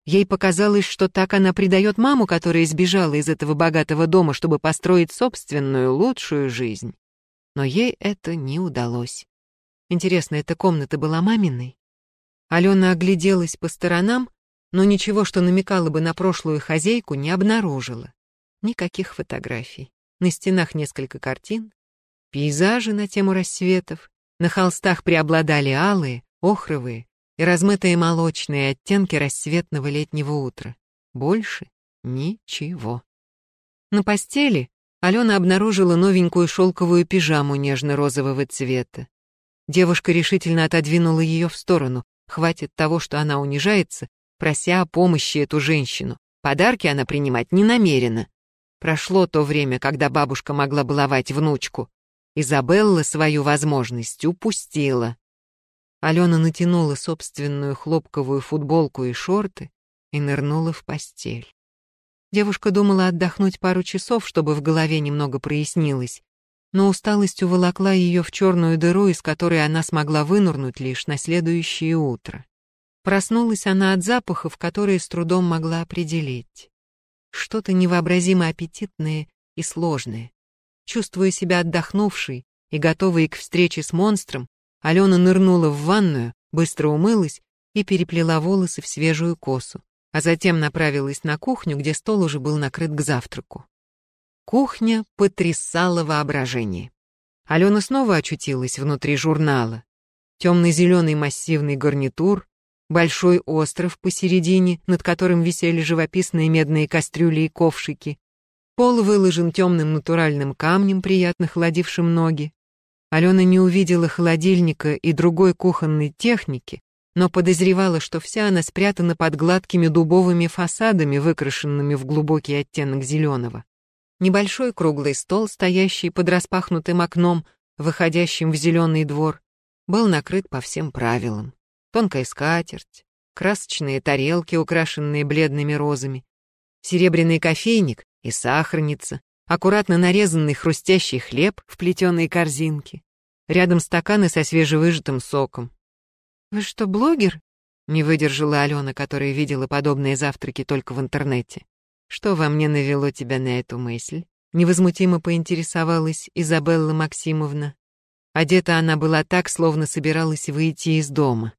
A: Ей показалось, что так она предает маму, которая сбежала из этого богатого дома, чтобы построить собственную, лучшую жизнь. Но ей это не удалось. Интересно, эта комната была маминой? Алена огляделась по сторонам, но ничего, что намекало бы на прошлую хозяйку, не обнаружила. Никаких фотографий. На стенах несколько картин, пейзажи на тему рассветов, на холстах преобладали алые, охровые, и размытые молочные оттенки рассветного летнего утра. Больше ничего. На постели Алена обнаружила новенькую шелковую пижаму нежно-розового цвета. Девушка решительно отодвинула ее в сторону. Хватит того, что она унижается, прося о помощи эту женщину. Подарки она принимать не намерена. Прошло то время, когда бабушка могла баловать внучку. Изабелла свою возможность упустила. Алена натянула собственную хлопковую футболку и шорты и нырнула в постель. Девушка думала отдохнуть пару часов, чтобы в голове немного прояснилось, но усталость уволокла ее в черную дыру, из которой она смогла вынырнуть лишь на следующее утро. Проснулась она от запахов, которые с трудом могла определить. Что-то невообразимо аппетитное и сложное. Чувствуя себя отдохнувшей и готовой к встрече с монстром, Алена нырнула в ванную, быстро умылась и переплела волосы в свежую косу, а затем направилась на кухню, где стол уже был накрыт к завтраку. Кухня потрясала воображение. Алена снова очутилась внутри журнала. Темно-зеленый массивный гарнитур, большой остров посередине, над которым висели живописные медные кастрюли и ковшики, Пол выложен темным натуральным камнем, приятно холодившим ноги. Алена не увидела холодильника и другой кухонной техники, но подозревала, что вся она спрятана под гладкими дубовыми фасадами, выкрашенными в глубокий оттенок зеленого. Небольшой круглый стол, стоящий под распахнутым окном, выходящим в зеленый двор, был накрыт по всем правилам. Тонкая скатерть, красочные тарелки, украшенные бледными розами, серебряный кофейник и сахарница, аккуратно нарезанный хрустящий хлеб в плетеной корзинке, рядом стаканы со свежевыжатым соком. «Вы что, блогер?» — не выдержала Алена, которая видела подобные завтраки только в интернете. «Что во мне навело тебя на эту мысль?» — невозмутимо поинтересовалась Изабелла Максимовна. Одета она была так, словно собиралась выйти из дома.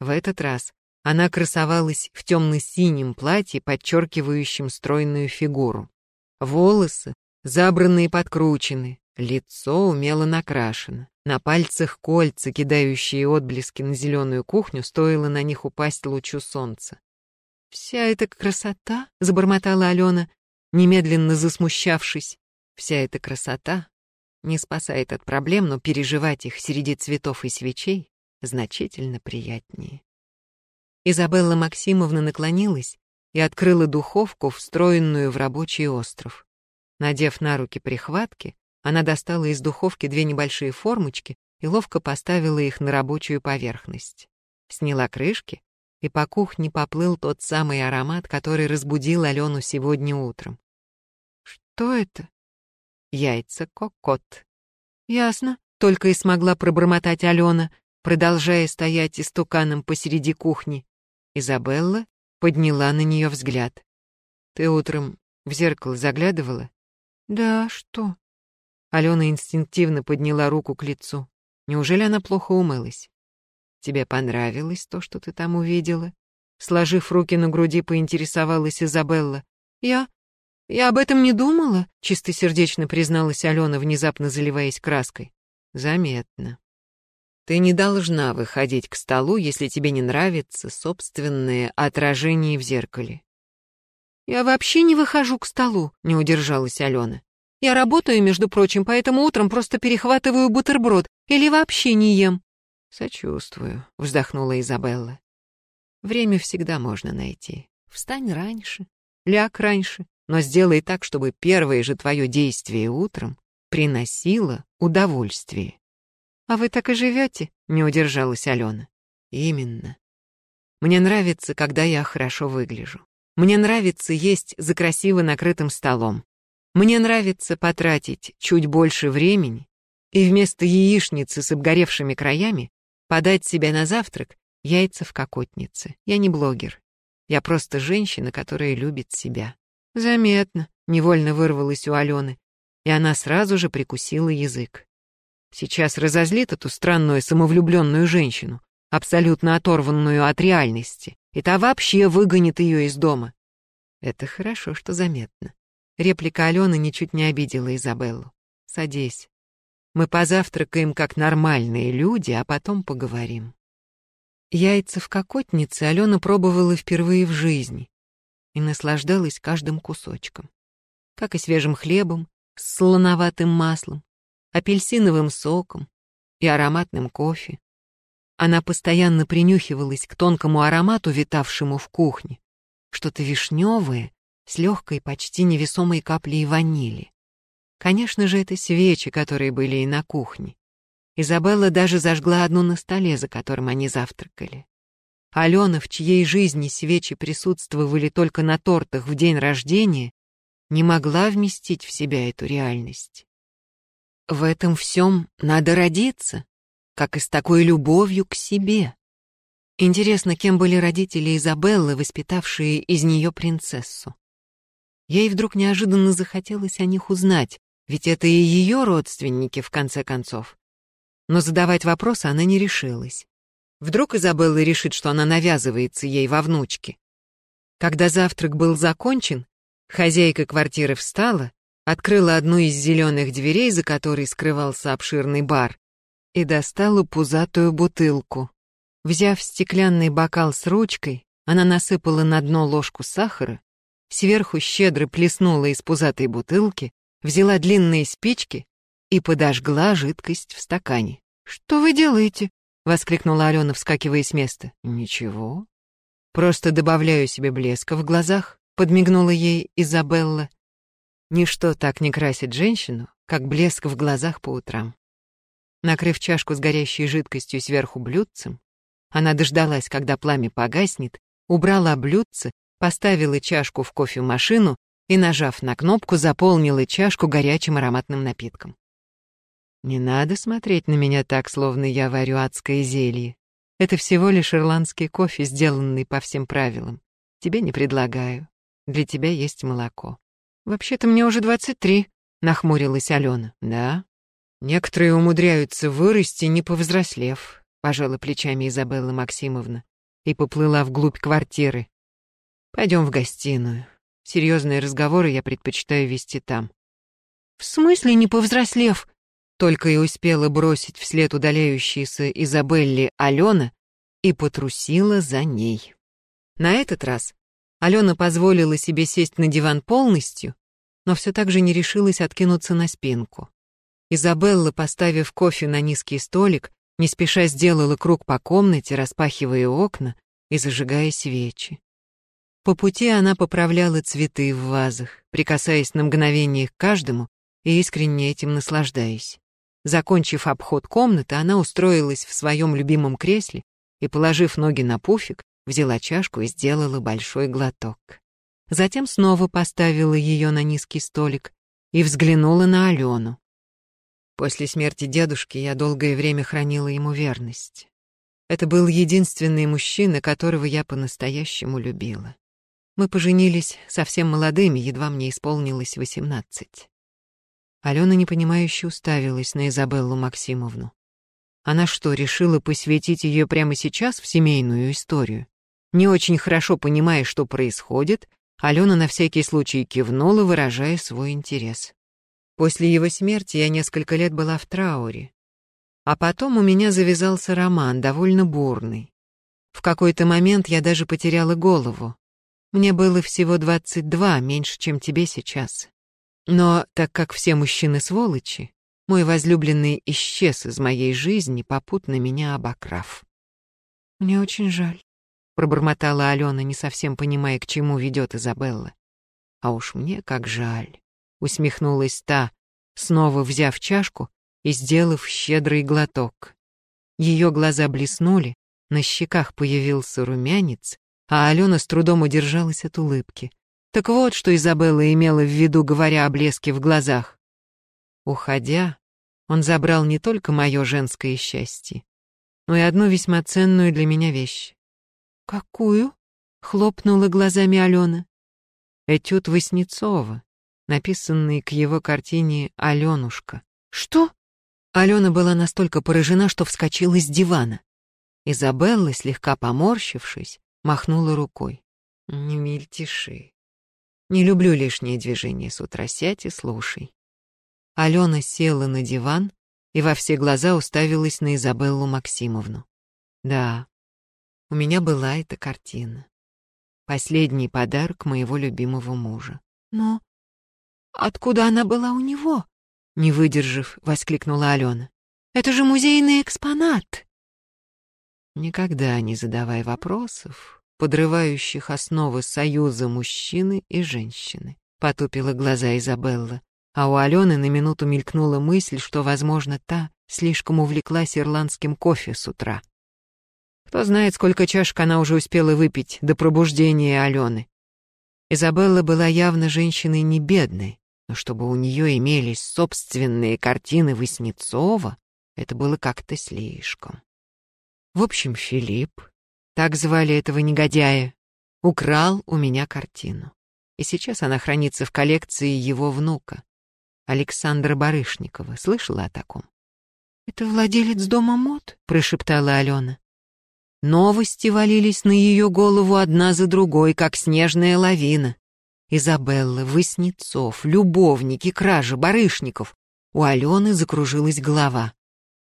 A: В этот раз она красовалась в темно-синем платье, подчеркивающем стройную фигуру. Волосы забранные подкручены, лицо умело накрашено. На пальцах кольца, кидающие отблески на зеленую кухню, стоило на них упасть лучу солнца. «Вся эта красота», — забормотала Алена, немедленно засмущавшись, «вся эта красота не спасает от проблем, но переживать их среди цветов и свечей значительно приятнее». Изабелла Максимовна наклонилась и открыла духовку, встроенную в рабочий остров. Надев на руки прихватки, она достала из духовки две небольшие формочки и ловко поставила их на рабочую поверхность. Сняла крышки, и по кухне поплыл тот самый аромат, который разбудил Алену сегодня утром. «Что это?» «Яйца кокот». «Ясно», — только и смогла пробормотать Алена, продолжая стоять истуканом посреди кухни. Изабелла подняла на нее взгляд. «Ты утром в зеркало заглядывала?» «Да, что?» Алена инстинктивно подняла руку к лицу. Неужели она плохо умылась? «Тебе понравилось то, что ты там увидела?» Сложив руки на груди, поинтересовалась Изабелла. «Я... я об этом не думала», — чистосердечно призналась Алена, внезапно заливаясь краской. «Заметно. Ты не должна выходить к столу, если тебе не нравится собственное отражение в зеркале. «Я вообще не выхожу к столу», — не удержалась Алена. «Я работаю, между прочим, поэтому утром просто перехватываю бутерброд или вообще не ем». «Сочувствую», — вздохнула Изабелла. «Время всегда можно найти. Встань раньше, ляг раньше, но сделай так, чтобы первое же твое действие утром приносило удовольствие». «А вы так и живете?» — не удержалась Алена. «Именно. Мне нравится, когда я хорошо выгляжу. Мне нравится есть за красиво накрытым столом. Мне нравится потратить чуть больше времени и вместо яичницы с обгоревшими краями подать себе на завтрак яйца в кокотнице. Я не блогер. Я просто женщина, которая любит себя. Заметно, невольно вырвалось у Алены, и она сразу же прикусила язык. Сейчас разозлит эту странную самовлюбленную женщину, абсолютно оторванную от реальности, и та вообще выгонит ее из дома. Это хорошо, что заметно. Реплика Алены ничуть не обидела Изабеллу. «Садись. Мы позавтракаем как нормальные люди, а потом поговорим». Яйца в кокотнице Алена пробовала впервые в жизни и наслаждалась каждым кусочком. Как и свежим хлебом, с слоноватым маслом, апельсиновым соком и ароматным кофе. Она постоянно принюхивалась к тонкому аромату, витавшему в кухне. Что-то вишневое с легкой, почти невесомой каплей ванили. Конечно же, это свечи, которые были и на кухне. Изабелла даже зажгла одну на столе, за которым они завтракали. Алена, в чьей жизни свечи присутствовали только на тортах в день рождения, не могла вместить в себя эту реальность. В этом всем надо родиться, как и с такой любовью к себе. Интересно, кем были родители Изабеллы, воспитавшие из нее принцессу. Ей вдруг неожиданно захотелось о них узнать, ведь это и ее родственники, в конце концов. Но задавать вопросы она не решилась. Вдруг Изабелла решит, что она навязывается ей во внучке. Когда завтрак был закончен, хозяйка квартиры встала, открыла одну из зеленых дверей, за которой скрывался обширный бар, и достала пузатую бутылку. Взяв стеклянный бокал с ручкой, она насыпала на дно ложку сахара, сверху щедро плеснула из пузатой бутылки, взяла длинные спички и подожгла жидкость в стакане. «Что вы делаете?» — воскликнула Алена, вскакивая с места. «Ничего. Просто добавляю себе блеска в глазах», — подмигнула ей Изабелла. Ничто так не красит женщину, как блеск в глазах по утрам. Накрыв чашку с горящей жидкостью сверху блюдцем, она дождалась, когда пламя погаснет, убрала блюдце, поставила чашку в кофемашину и, нажав на кнопку, заполнила чашку горячим ароматным напитком. «Не надо смотреть на меня так, словно я варю адское зелье. Это всего лишь ирландский кофе, сделанный по всем правилам. Тебе не предлагаю. Для тебя есть молоко». «Вообще-то мне уже двадцать три», — нахмурилась Алена. «Да? Некоторые умудряются вырасти, не повзрослев», — пожала плечами Изабелла Максимовна и поплыла вглубь квартиры. Пойдем в гостиную. Серьезные разговоры я предпочитаю вести там. В смысле не повзрослев? Только и успела бросить вслед удаляющейся Изабелле Алена и потрусила за ней. На этот раз Алена позволила себе сесть на диван полностью, но все так же не решилась откинуться на спинку. Изабелла, поставив кофе на низкий столик, не спеша сделала круг по комнате, распахивая окна и зажигая свечи. По пути она поправляла цветы в вазах, прикасаясь на мгновение к каждому и искренне этим наслаждаясь. Закончив обход комнаты, она устроилась в своем любимом кресле и, положив ноги на пуфик, взяла чашку и сделала большой глоток. Затем снова поставила ее на низкий столик и взглянула на Алену. После смерти дедушки я долгое время хранила ему верность. Это был единственный мужчина, которого я по-настоящему любила. Мы поженились совсем молодыми, едва мне исполнилось восемнадцать. Алена непонимающе уставилась на Изабеллу Максимовну. Она что, решила посвятить ее прямо сейчас в семейную историю? Не очень хорошо понимая, что происходит, Алена на всякий случай кивнула, выражая свой интерес. После его смерти я несколько лет была в трауре. А потом у меня завязался роман, довольно бурный. В какой-то момент я даже потеряла голову. Мне было всего 22, меньше, чем тебе сейчас. Но так как все мужчины сволочи, мой возлюбленный исчез из моей жизни, попутно меня обокрав. Мне очень жаль, пробормотала Алена, не совсем понимая, к чему ведет Изабелла. А уж мне как жаль, усмехнулась та, снова взяв чашку и сделав щедрый глоток. Ее глаза блеснули, на щеках появился румянец, а Алена с трудом удержалась от улыбки. Так вот, что Изабелла имела в виду, говоря о блеске в глазах. Уходя, он забрал не только мое женское счастье, но и одну весьма ценную для меня вещь. «Какую?» — хлопнула глазами Алена. Этюд Васнецова, написанный к его картине «Аленушка». «Что?» Алена была настолько поражена, что вскочила с дивана. Изабелла, слегка поморщившись, махнула рукой. «Не мельтеши. Не люблю лишние движения с утра. Сядь и слушай». Алена села на диван и во все глаза уставилась на Изабеллу Максимовну. «Да, у меня была эта картина. Последний подарок моего любимого мужа. Но откуда она была у него?» Не выдержав, воскликнула Алена. «Это же музейный экспонат!» Никогда не задавай вопросов, подрывающих основы союза мужчины и женщины. Потупила глаза Изабелла, а у Алены на минуту мелькнула мысль, что, возможно, та слишком увлеклась ирландским кофе с утра. Кто знает, сколько чашек она уже успела выпить до пробуждения Алены. Изабелла была явно женщиной не бедной, но чтобы у нее имелись собственные картины Васнецова, это было как-то слишком. В общем, Филипп, так звали этого негодяя, украл у меня картину. И сейчас она хранится в коллекции его внука, Александра Барышникова. Слышала о таком? «Это владелец дома мод?» — прошептала Алена. Новости валились на ее голову одна за другой, как снежная лавина. Изабелла, Васнецов, любовники, кража, Барышников. У Алены закружилась голова.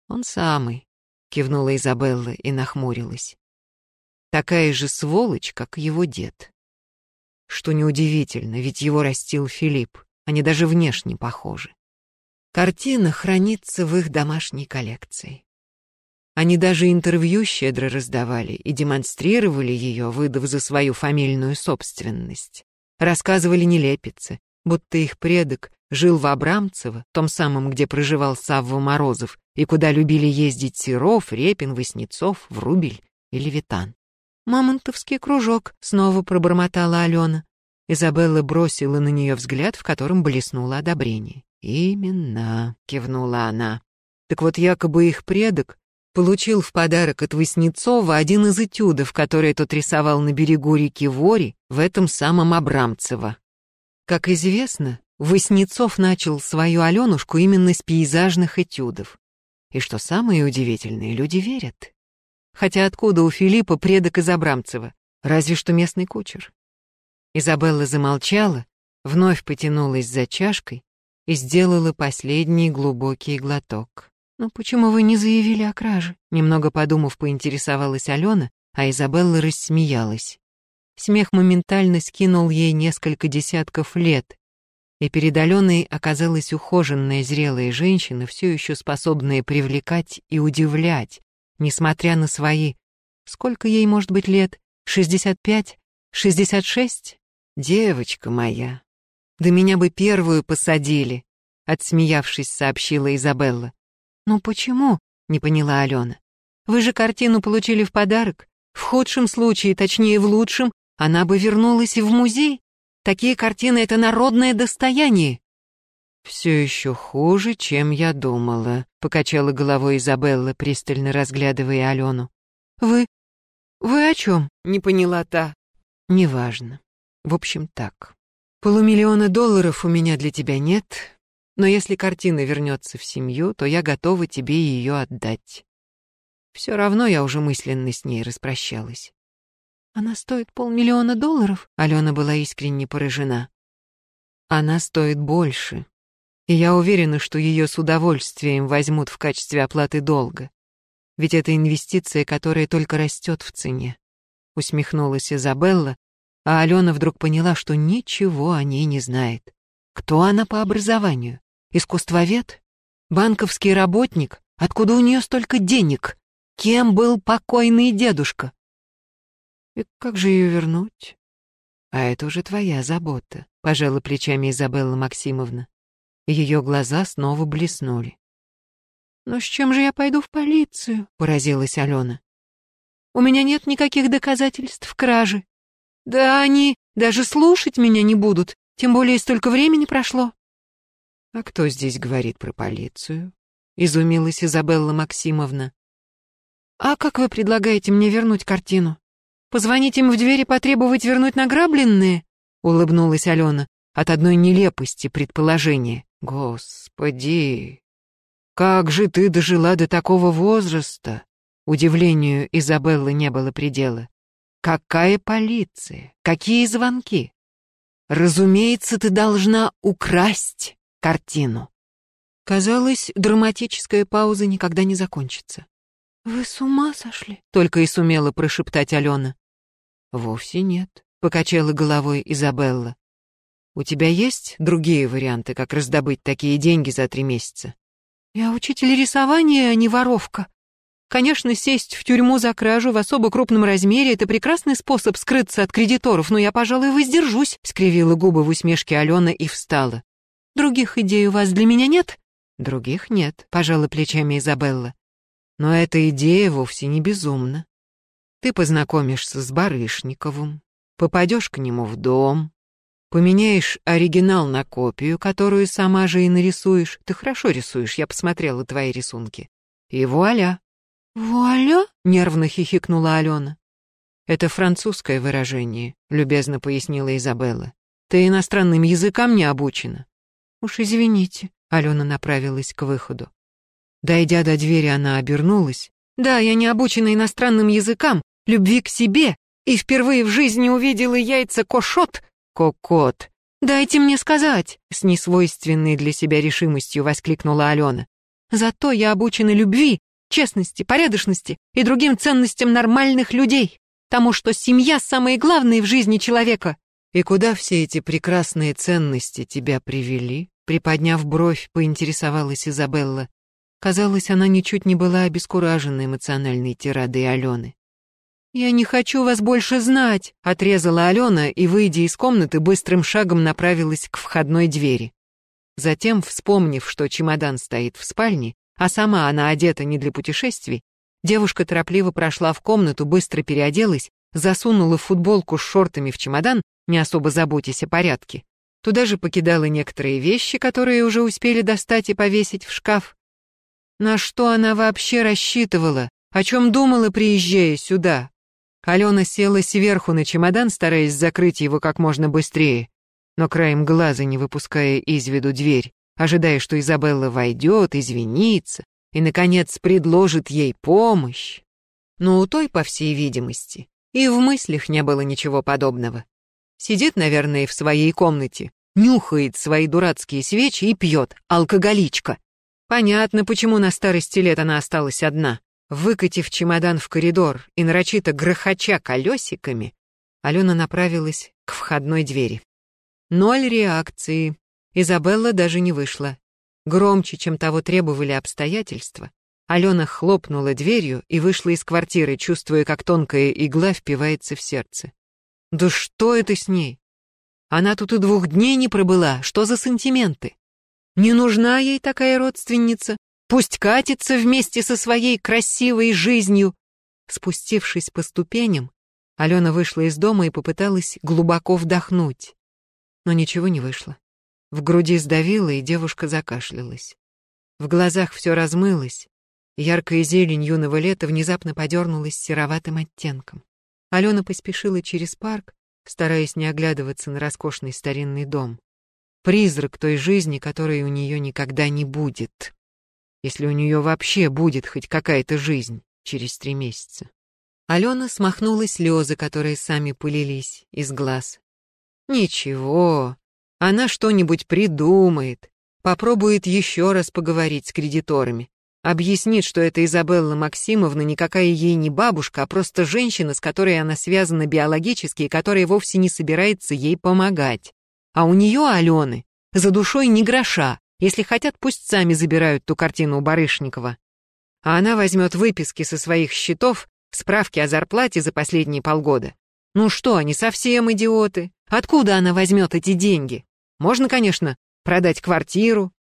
A: Он самый, кивнула Изабелла и нахмурилась. Такая же сволочь, как его дед. что неудивительно, ведь его растил Филипп. Они даже внешне похожи. Картина хранится в их домашней коллекции. Они даже интервью щедро раздавали и демонстрировали ее, выдав за свою фамильную собственность. Рассказывали нелепицы, будто их предок жил в Абрамцево, том самом, где проживал Савва Морозов, и куда любили ездить Серов, Репин, Васнецов, Врубель и Левитан. «Мамонтовский кружок», — снова пробормотала Алена. Изабелла бросила на нее взгляд, в котором блеснуло одобрение. «Именно», — кивнула она. «Так вот, якобы их предок получил в подарок от Васнецова один из этюдов, который тот рисовал на берегу реки Вори в этом самом Абрамцево. Как известно, Васнецов начал свою Аленушку именно с пейзажных этюдов. И что самое удивительное, люди верят. Хотя откуда у Филиппа предок из Абрамцева? Разве что местный кучер. Изабелла замолчала, вновь потянулась за чашкой и сделала последний глубокий глоток. «Ну почему вы не заявили о краже?» Немного подумав, поинтересовалась Алена, а Изабелла рассмеялась. Смех моментально скинул ей несколько десятков лет, и перед Аленой оказалась ухоженная зрелая женщина, все еще способная привлекать и удивлять, несмотря на свои... Сколько ей может быть лет? Шестьдесят пять? Шестьдесят шесть? Девочка моя, да меня бы первую посадили, отсмеявшись, сообщила Изабелла. «Ну почему?» — не поняла Алена. «Вы же картину получили в подарок. В худшем случае, точнее в лучшем, она бы вернулась и в музей. Такие картины — это народное достояние». «Все еще хуже, чем я думала», — покачала головой Изабелла, пристально разглядывая Алену. «Вы... вы о чем?» — не поняла та. «Неважно. В общем, так. Полумиллиона долларов у меня для тебя нет, но если картина вернется в семью, то я готова тебе ее отдать. Все равно я уже мысленно с ней распрощалась. Она стоит полмиллиона долларов? Алена была искренне поражена. Она стоит больше. И я уверена, что ее с удовольствием возьмут в качестве оплаты долга. Ведь это инвестиция, которая только растет в цене. Усмехнулась Изабелла, а Алена вдруг поняла, что ничего о ней не знает. Кто она по образованию? Искусствовед? Банковский работник? Откуда у нее столько денег? Кем был покойный дедушка? И как же ее вернуть? А это уже твоя забота, пожала плечами Изабелла Максимовна. Ее глаза снова блеснули. «Но с чем же я пойду в полицию?» — поразилась Алена. «У меня нет никаких доказательств кражи. Да они даже слушать меня не будут, тем более столько времени прошло». «А кто здесь говорит про полицию?» — изумилась Изабелла Максимовна. «А как вы предлагаете мне вернуть картину?» Позвонить им в дверь и потребовать вернуть награбленные?» — улыбнулась Алена от одной нелепости предположения. «Господи, как же ты дожила до такого возраста?» Удивлению Изабеллы не было предела. «Какая полиция? Какие звонки?» «Разумеется, ты должна украсть картину». Казалось, драматическая пауза никогда не закончится. «Вы с ума сошли?» — только и сумела прошептать Алена. «Вовсе нет», — покачала головой Изабелла. «У тебя есть другие варианты, как раздобыть такие деньги за три месяца?» «Я учитель рисования, а не воровка. Конечно, сесть в тюрьму за кражу в особо крупном размере — это прекрасный способ скрыться от кредиторов, но я, пожалуй, воздержусь», — скривила губы в усмешке Алена и встала. «Других идей у вас для меня нет?» «Других нет», — пожала плечами Изабелла. «Но эта идея вовсе не безумна. Ты познакомишься с Барышниковым, попадешь к нему в дом, поменяешь оригинал на копию, которую сама же и нарисуешь. Ты хорошо рисуешь, я посмотрела твои рисунки. И вуаля. «Вуаля?» — нервно хихикнула Алена. «Это французское выражение», — любезно пояснила Изабелла. «Ты иностранным языкам не обучена». «Уж извините», — Алена направилась к выходу. Дойдя до двери, она обернулась. «Да, я не обучена иностранным языкам, любви к себе и впервые в жизни увидела яйца кошот, кокот. «Дайте мне сказать!» — с несвойственной для себя решимостью воскликнула Алена. «Зато я обучена любви, честности, порядочности и другим ценностям нормальных людей, тому, что семья самое главное в жизни человека. «И куда все эти прекрасные ценности тебя привели?» Приподняв бровь, поинтересовалась Изабелла. Казалось, она ничуть не была обескуражена эмоциональной тирадой Алены. «Я не хочу вас больше знать», — отрезала Алена и, выйдя из комнаты, быстрым шагом направилась к входной двери. Затем, вспомнив, что чемодан стоит в спальне, а сама она одета не для путешествий, девушка торопливо прошла в комнату, быстро переоделась, засунула футболку с шортами в чемодан, не особо заботясь о порядке. Туда же покидала некоторые вещи, которые уже успели достать и повесить в шкаф. На что она вообще рассчитывала? О чем думала, приезжая сюда? Алена села сверху на чемодан, стараясь закрыть его как можно быстрее, но краем глаза не выпуская из виду дверь, ожидая, что Изабелла войдет, извинится и, наконец, предложит ей помощь. Но у той, по всей видимости, и в мыслях не было ничего подобного. Сидит, наверное, в своей комнате, нюхает свои дурацкие свечи и пьет, алкоголичка. Понятно, почему на старости лет она осталась одна. Выкатив чемодан в коридор и нарочито грохоча колесиками, Алена направилась к входной двери. Ноль реакции. Изабелла даже не вышла. Громче, чем того требовали обстоятельства, Алена хлопнула дверью и вышла из квартиры, чувствуя, как тонкая игла впивается в сердце. Да что это с ней? Она тут и двух дней не пробыла, что за сантименты? Не нужна ей такая родственница, пусть катится вместе со своей красивой жизнью. Спустившись по ступеням, Алена вышла из дома и попыталась глубоко вдохнуть. Но ничего не вышло. В груди сдавило, и девушка закашлялась. В глазах все размылось, яркая зелень юного лета внезапно подернулась сероватым оттенком. Алена поспешила через парк, стараясь не оглядываться на роскошный старинный дом. Призрак той жизни, которой у нее никогда не будет. Если у нее вообще будет хоть какая-то жизнь через три месяца. Алена смахнула слезы, которые сами пылились из глаз. Ничего, она что-нибудь придумает, попробует еще раз поговорить с кредиторами. Объяснит, что это Изабелла Максимовна никакая ей не бабушка, а просто женщина, с которой она связана биологически и которая вовсе не собирается ей помогать. А у нее, Алены, за душой ни гроша. Если хотят, пусть сами забирают ту картину у Барышникова. А она возьмет выписки со своих счетов, справки о зарплате за последние полгода. Ну что, они совсем идиоты? Откуда она возьмет эти деньги? Можно, конечно, продать квартиру,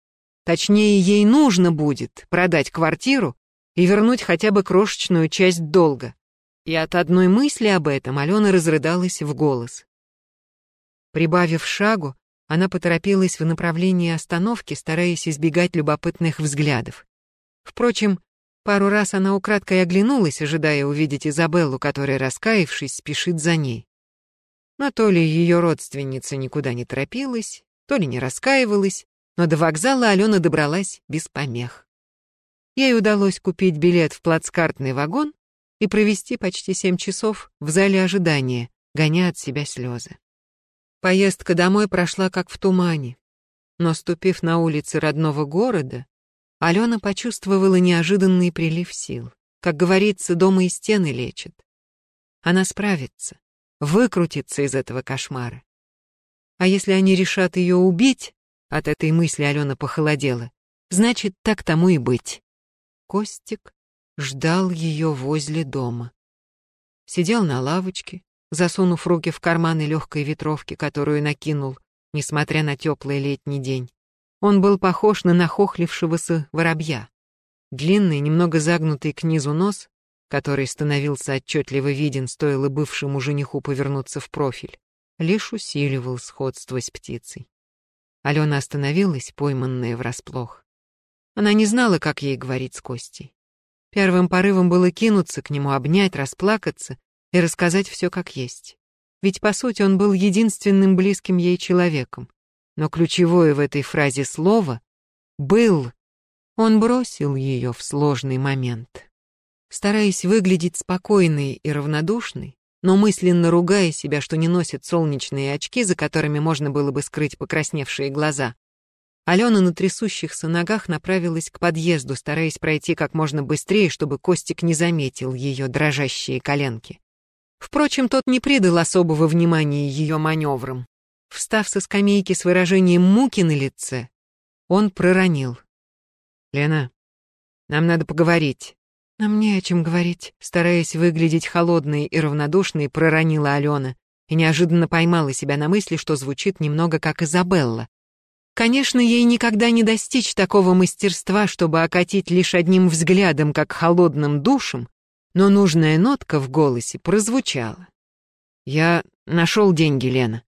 A: Точнее, ей нужно будет продать квартиру и вернуть хотя бы крошечную часть долга. И от одной мысли об этом Алена разрыдалась в голос. Прибавив шагу, она поторопилась в направлении остановки, стараясь избегать любопытных взглядов. Впрочем, пару раз она украдкой оглянулась, ожидая увидеть Изабеллу, которая, раскаявшись, спешит за ней. Но то ли ее родственница никуда не торопилась, то ли не раскаивалась, но до вокзала Алена добралась без помех. Ей удалось купить билет в плацкартный вагон и провести почти семь часов в зале ожидания, гоня от себя слезы. Поездка домой прошла как в тумане, но, ступив на улицы родного города, Алена почувствовала неожиданный прилив сил. Как говорится, дома и стены лечат. Она справится, выкрутится из этого кошмара. А если они решат ее убить, от этой мысли Алена похолодела. Значит, так тому и быть. Костик ждал ее возле дома. Сидел на лавочке, засунув руки в карманы легкой ветровки, которую накинул, несмотря на теплый летний день. Он был похож на нахохлившегося воробья. Длинный, немного загнутый к низу нос, который становился отчетливо виден, стоило бывшему жениху повернуться в профиль, лишь усиливал сходство с птицей. Алена остановилась, пойманная врасплох. Она не знала, как ей говорить с Костей. Первым порывом было кинуться к нему, обнять, расплакаться и рассказать все как есть. Ведь, по сути, он был единственным близким ей человеком. Но ключевое в этой фразе слово «был». Он бросил ее в сложный момент. Стараясь выглядеть спокойной и равнодушной, но мысленно ругая себя, что не носит солнечные очки, за которыми можно было бы скрыть покрасневшие глаза. Алена на трясущихся ногах направилась к подъезду, стараясь пройти как можно быстрее, чтобы Костик не заметил ее дрожащие коленки. Впрочем, тот не придал особого внимания ее маневрам. Встав со скамейки с выражением муки на лице, он проронил. «Лена, нам надо поговорить». «Нам не о чем говорить», — стараясь выглядеть холодной и равнодушной, проронила Алена и неожиданно поймала себя на мысли, что звучит немного как Изабелла. Конечно, ей никогда не достичь такого мастерства, чтобы окатить лишь одним взглядом, как холодным душем, но нужная нотка в голосе прозвучала. «Я нашел деньги, Лена».